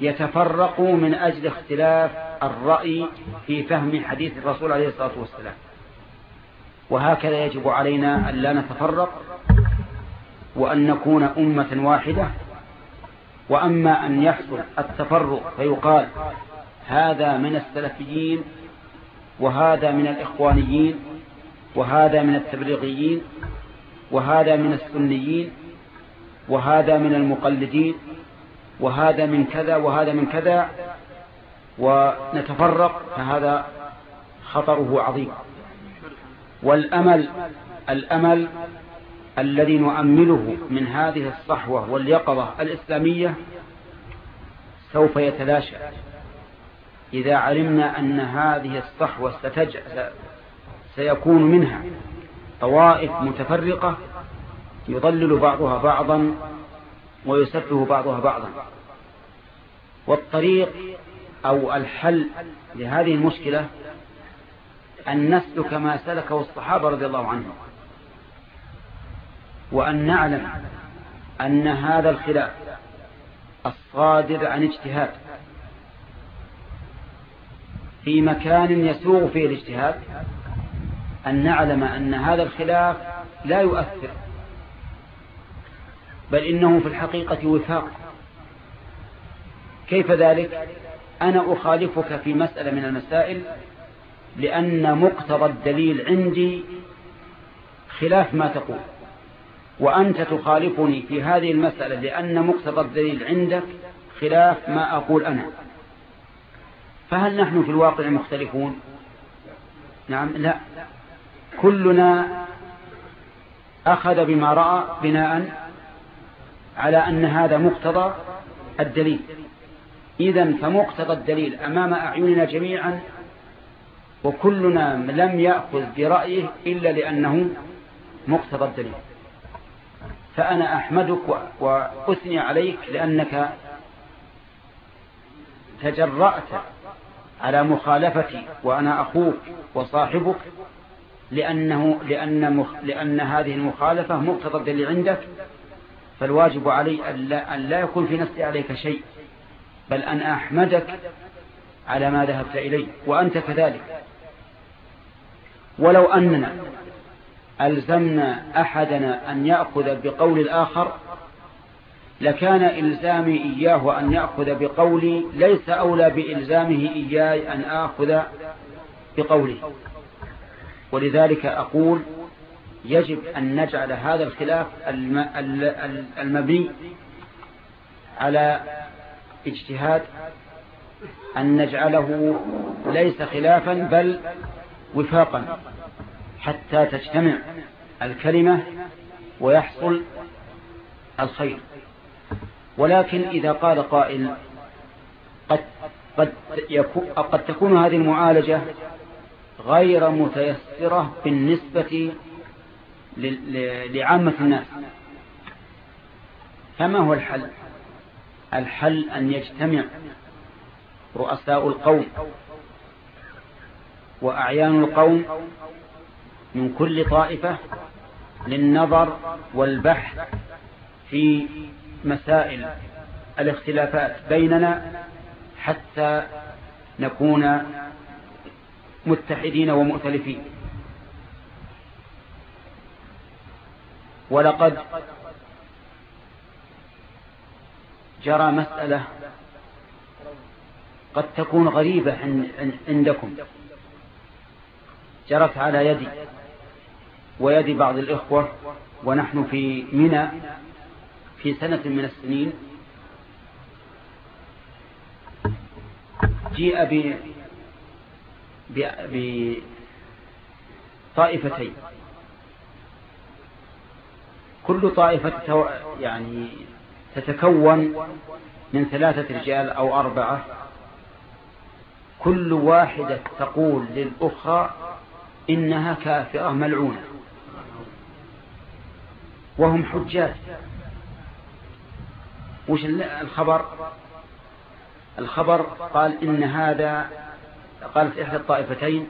يتفرقوا من أجل اختلاف الرأي في فهم حديث الرسول عليه الصلاة والسلام. وهكذا يجب علينا أن لا نتفرق. وأن نكون أمة واحدة. وأما أن يحصل التفرق فيقال هذا من السلفيين وهذا من الإخوانيين وهذا من التبليغيين وهذا من السنيين وهذا من المقلدين وهذا من كذا وهذا من كذا ونتفرق فهذا خطره عظيم. والأمل الأمل الذي نؤمله من هذه الصحوة واليقظة الإسلامية سوف يتلاشى. إذا علمنا أن هذه الصحوة ستج... سيكون منها طوائف متفرقة يضلل بعضها بعضا ويسفه بعضها بعضا. والطريق أو الحل لهذه المشكلة أن نسلك ما سلكه الصحابة رضي الله عنهم. وأن نعلم أن هذا الخلاف الصادر عن اجتهاد. في مكان يسوغ فيه الاجتهاد أن نعلم أن هذا الخلاف لا يؤثر بل إنه في الحقيقة وفاق. كيف ذلك؟ أنا أخالفك في مسألة من المسائل لأن مقتضى الدليل عندي خلاف ما تقول. وأنت تخالفني في هذه المسألة لأن مقتضى الدليل عندك خلاف ما أقول أنا. فهل نحن في الواقع مختلفون؟ نعم لا. كلنا أخذ بما رأى بناء على أن هذا مقتضى الدليل. إذا فمقتضى الدليل أمام أعيننا جميعا وكلنا لم يأخذ برأيه إلا لأنه مقتضى الدليل. فأنا أحمدك وأثني عليك لأنك تجرأت على مخالفتي وأنا أخوك وصاحبك لأنه لأن, مخ لأن هذه المخالفة مقتضى الدليل عندك فالواجب علي أن لا, أن لا يكون في نفسي عليك شيء بل أن أحمدك على ما ذهبت إليه وأنت كذلك. ولو أننا ألزمنا أحدنا أن يأخذ بقول الآخر لكان إلزامي إياه أن يأخذ بقولي ليس أولى بإلزامه إياي أن آخذ بقوله. ولذلك أقول يجب أن نجعل هذا الخلاف المبني على اجتهاد أن نجعله ليس خلافا بل وفاقا. حتى تجتمع الكلمة ويحصل الخير. ولكن إذا قال قائل قد, قد, قد تكون هذه المعالجة غير متيسرة بالنسبة لعامة الناس. فما هو الحل؟ الحل أن يجتمع رؤساء القوم وأعيان القوم من كل طائفة للنظر والبحث في مسائل الاختلافات بيننا حتى نكون متحدين ومؤتلفين. ولقد جرى مسألة قد تكون غريبة عندكم. جرت على يدي. ويد بعض الإخوة ونحن في منى في سنة من السنين. جيء ب بطائفتين. كل طائفة يعني تتكون من ثلاثة رجال أو أربعة. كل واحدة تقول للأخرى إنها كافرة ملعونة. وهم حجاج. وش الخبر؟ الخبر قال إن هذا قالت إحدى الطائفتين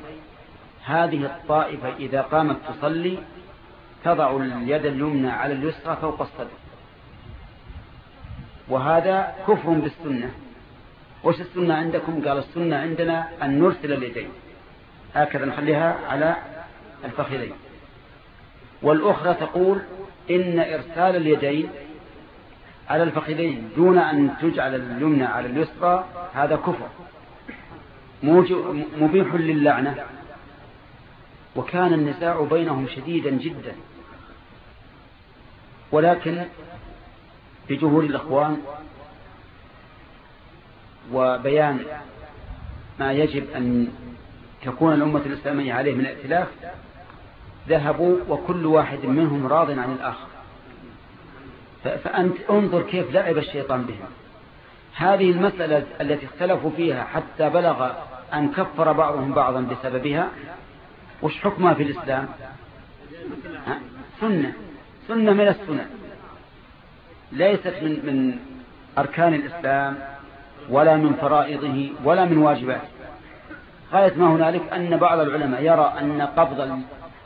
هذه الطائفة إذا قامت تصلي تضع اليد اليمنى على اليسرى فوق الصدر. وهذا كفر بالسنة. وش السنة عندكم؟ قال السنة عندنا أن نرسل اليدين. هكذا نخليها على الفخذين. والأخرى تقول إن إرسال اليدين على الفخذين دون أن تجعل اليمنى على اليسرى هذا كفر. مبيح للعنة. وكان النزاع بينهم شديدا جدا. ولكن بجهود الأخوان وبيان ما يجب أن تكون الأمة الإسلامية عليه من ائتلاف ذهبوا وكل واحد منهم راض عن الآخر. فأنت انظر كيف لعب الشيطان بهم. هذه المسألة التي اختلفوا فيها حتى بلغ أن كفر بعضهم بعضا بسببها. وش حكمها في الإسلام؟ سنة. سنة من السنة ليست من, من أركان الإسلام ولا من فرائضه ولا من واجباته. غاية ما هنالك أن بعض العلماء يرى أن قبض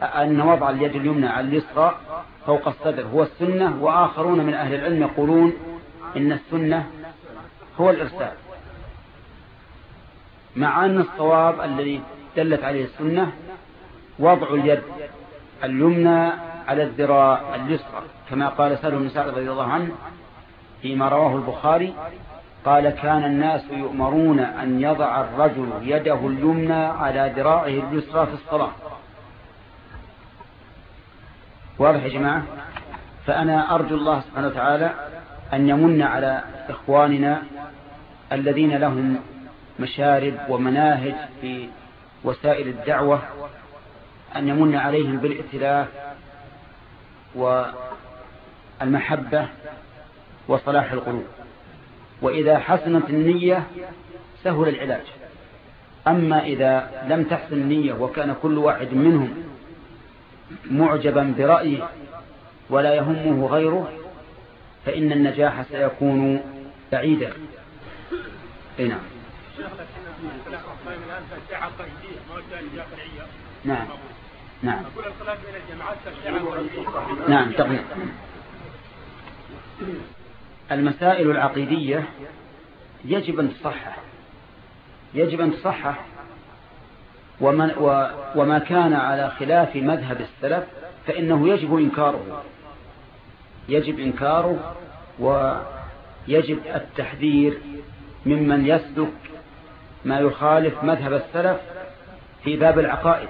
أن وضع اليد اليمنى على اليسرى فوق الصدر. هو السنة وآخرون من أهل العلم يقولون إن السنة هو الإرسال. مع أن الصواب الذي دلت عليه السنة وضع اليد اليمنى على الذراع اليسرى. كما قال سهل بن سعد رضي الله عنه فيما رواه البخاري قال كان الناس يؤمرون أن يضع الرجل يده اليمنى على ذراعه اليسرى في الصلاة. واضح يا جماعة؟ فأنا أرجو الله سبحانه وتعالى أن يمن على إخواننا الذين لهم مشارب ومناهج في وسائل الدعوة أن يمن عليهم بالائتلاف والمحبة وصلاح القلوب. وإذا حسنت النية سهل العلاج. أما إذا لم تحسن النية وكان كل واحد منهم معجبا برأيه ولا يهمه غيره فإن النجاح سيكون بعيدا. نعم. نعم. نعم. نعم تقنية المسائل العقيدية يجب أن تصحح. يجب أن تصحح وما, وما كان على خلاف مذهب السلف فإنه يجب إنكاره. يجب إنكاره ويجب التحذير ممن يسلك ما يخالف مذهب السلف في باب العقائد.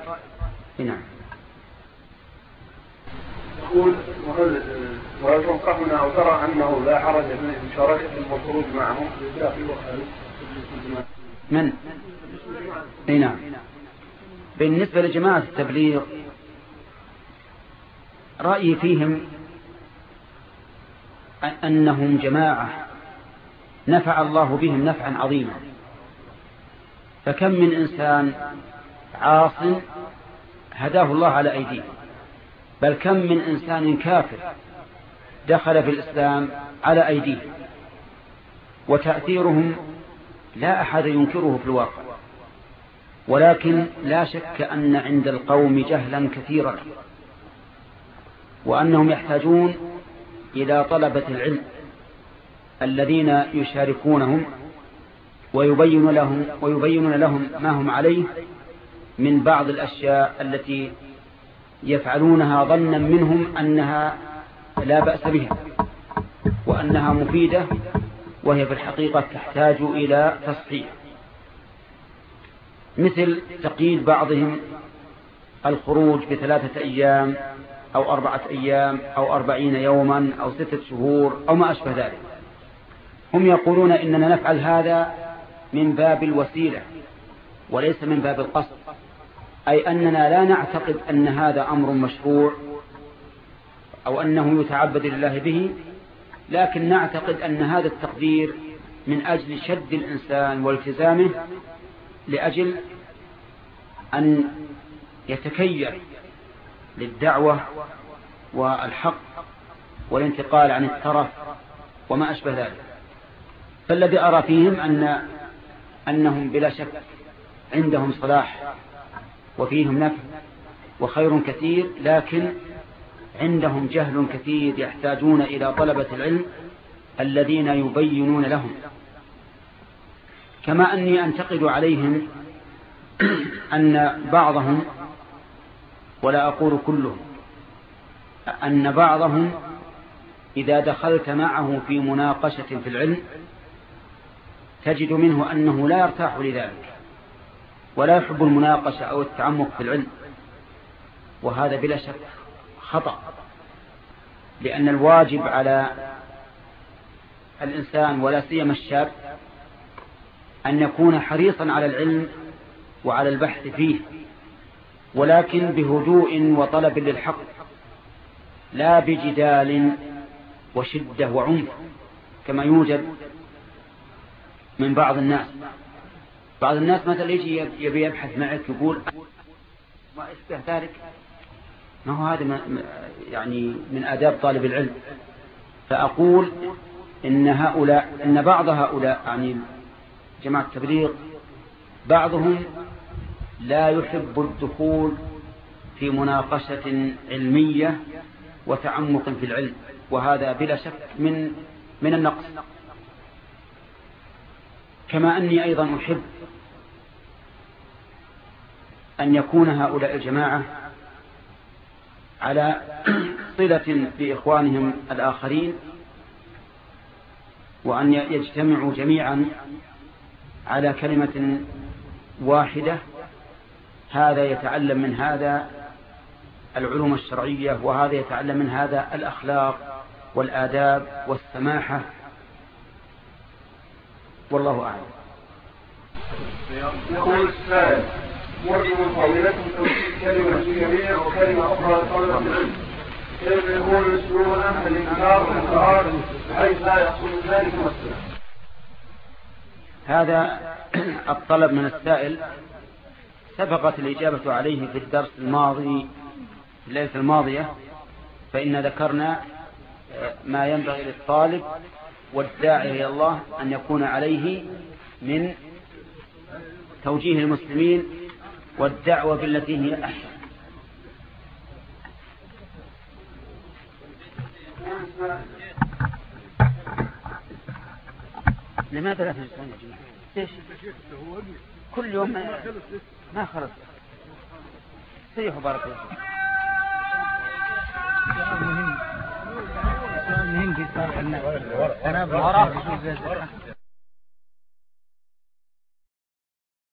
نعم. يقول وهل تنصحنا أو ترى أنه لا حرج في مشاركه والخروج معهم. من؟ إي نعم. بالنسبة لجماعة التبليغ رأيي فيهم أنهم جماعة نفع الله بهم نفعا عظيما. فكم من إنسان عاص هداه الله على أيديه بل كم من إنسان كافر دخل في الإسلام على أيديه وتأثيرهم لا أحد ينكره في الواقع. ولكن لا شك أن عند القوم جهلا كثيرا وأنهم يحتاجون إلى طلبة العلم الذين يشاركونهم ويبين لهم ويبين لهم ما هم عليه من بعض الأشياء التي يفعلونها ظنا منهم أنها لا بأس بها وأنها مفيدة وهي في الحقيقة تحتاج إلى تصحيح. مثل تقييد بعضهم الخروج بثلاثة أيام أو أربعة أيام أو أربعين يوما أو ستة شهور أو ما أشبه ذلك. هم يقولون إننا نفعل هذا من باب الوسيلة وليس من باب القصد أي أننا لا نعتقد أن هذا أمر مشروع أو أنه يتعبد لله به لكن نعتقد أن هذا التقدير من أجل شد الإنسان والتزامه لأجل أن يتكيف للدعوة والحق والانتقال عن الترف وما أشبه ذلك. فالذي أرى فيهم أن أنهم بلا شك عندهم صلاح وفيهم نفع وخير كثير لكن عندهم جهل كثير يحتاجون إلى طلبة العلم الذين يبينون لهم. كما أني أنتقد عليهم أن بعضهم ولا أقول كلهم أن بعضهم إذا دخلت معه في مناقشة في العلم تجد منه أنه لا يرتاح لذلك ولا يحب المناقشة أو التعمق في العلم وهذا بلا شك خطأ لأن الواجب على الإنسان ولا سيما الشاب أن يكون حريصا على العلم وعلى البحث فيه ولكن بهدوء وطلب للحق لا بجدال وشدة وعنف كما يوجد من بعض الناس. بعض الناس مثلا يجي يبي يبحث معك يقول ما أشبه ذلك؟ ما هو هذا يعني من آداب طالب العلم. فأقول إن هؤلاء إن بعض هؤلاء يعني جماعة التبليغ بعضهم لا يحب الدخول في مناقشة علمية وتعمق في العلم وهذا بلا شك من من النقص. كما أني أيضا أحب أن يكون هؤلاء الجماعة على صلة بإخوانهم الآخرين وأن يجتمعوا جميعا على كلمة واحدة هذا يتعلم من هذا العلوم الشرعية وهذا يتعلم من هذا الأخلاق والآداب والسماحة. والله أعلم. يقول السائل موجب فضيلتكم توحيد كلمة الجميع وكلمة أخرى لطلبة العلم. كيف يكون يسلون أهل الإنكار والإنكار بحيث لا يحصل ذلك مسألة هذا الطلب من السائل سبقت الإجابة عليه في الدرس الماضي في الليلة الماضية فإن ذكرنا ما ينبغي للطالب والداعي إلى الله أن يكون عليه من توجيه المسلمين والدعوة بالتي هي أحسن لماذا لا تجلسون يا جماعة؟ ليش؟ كل يوم ما, ما خلص. سيحوا بارك الله مهم. مهم في الصالح النبي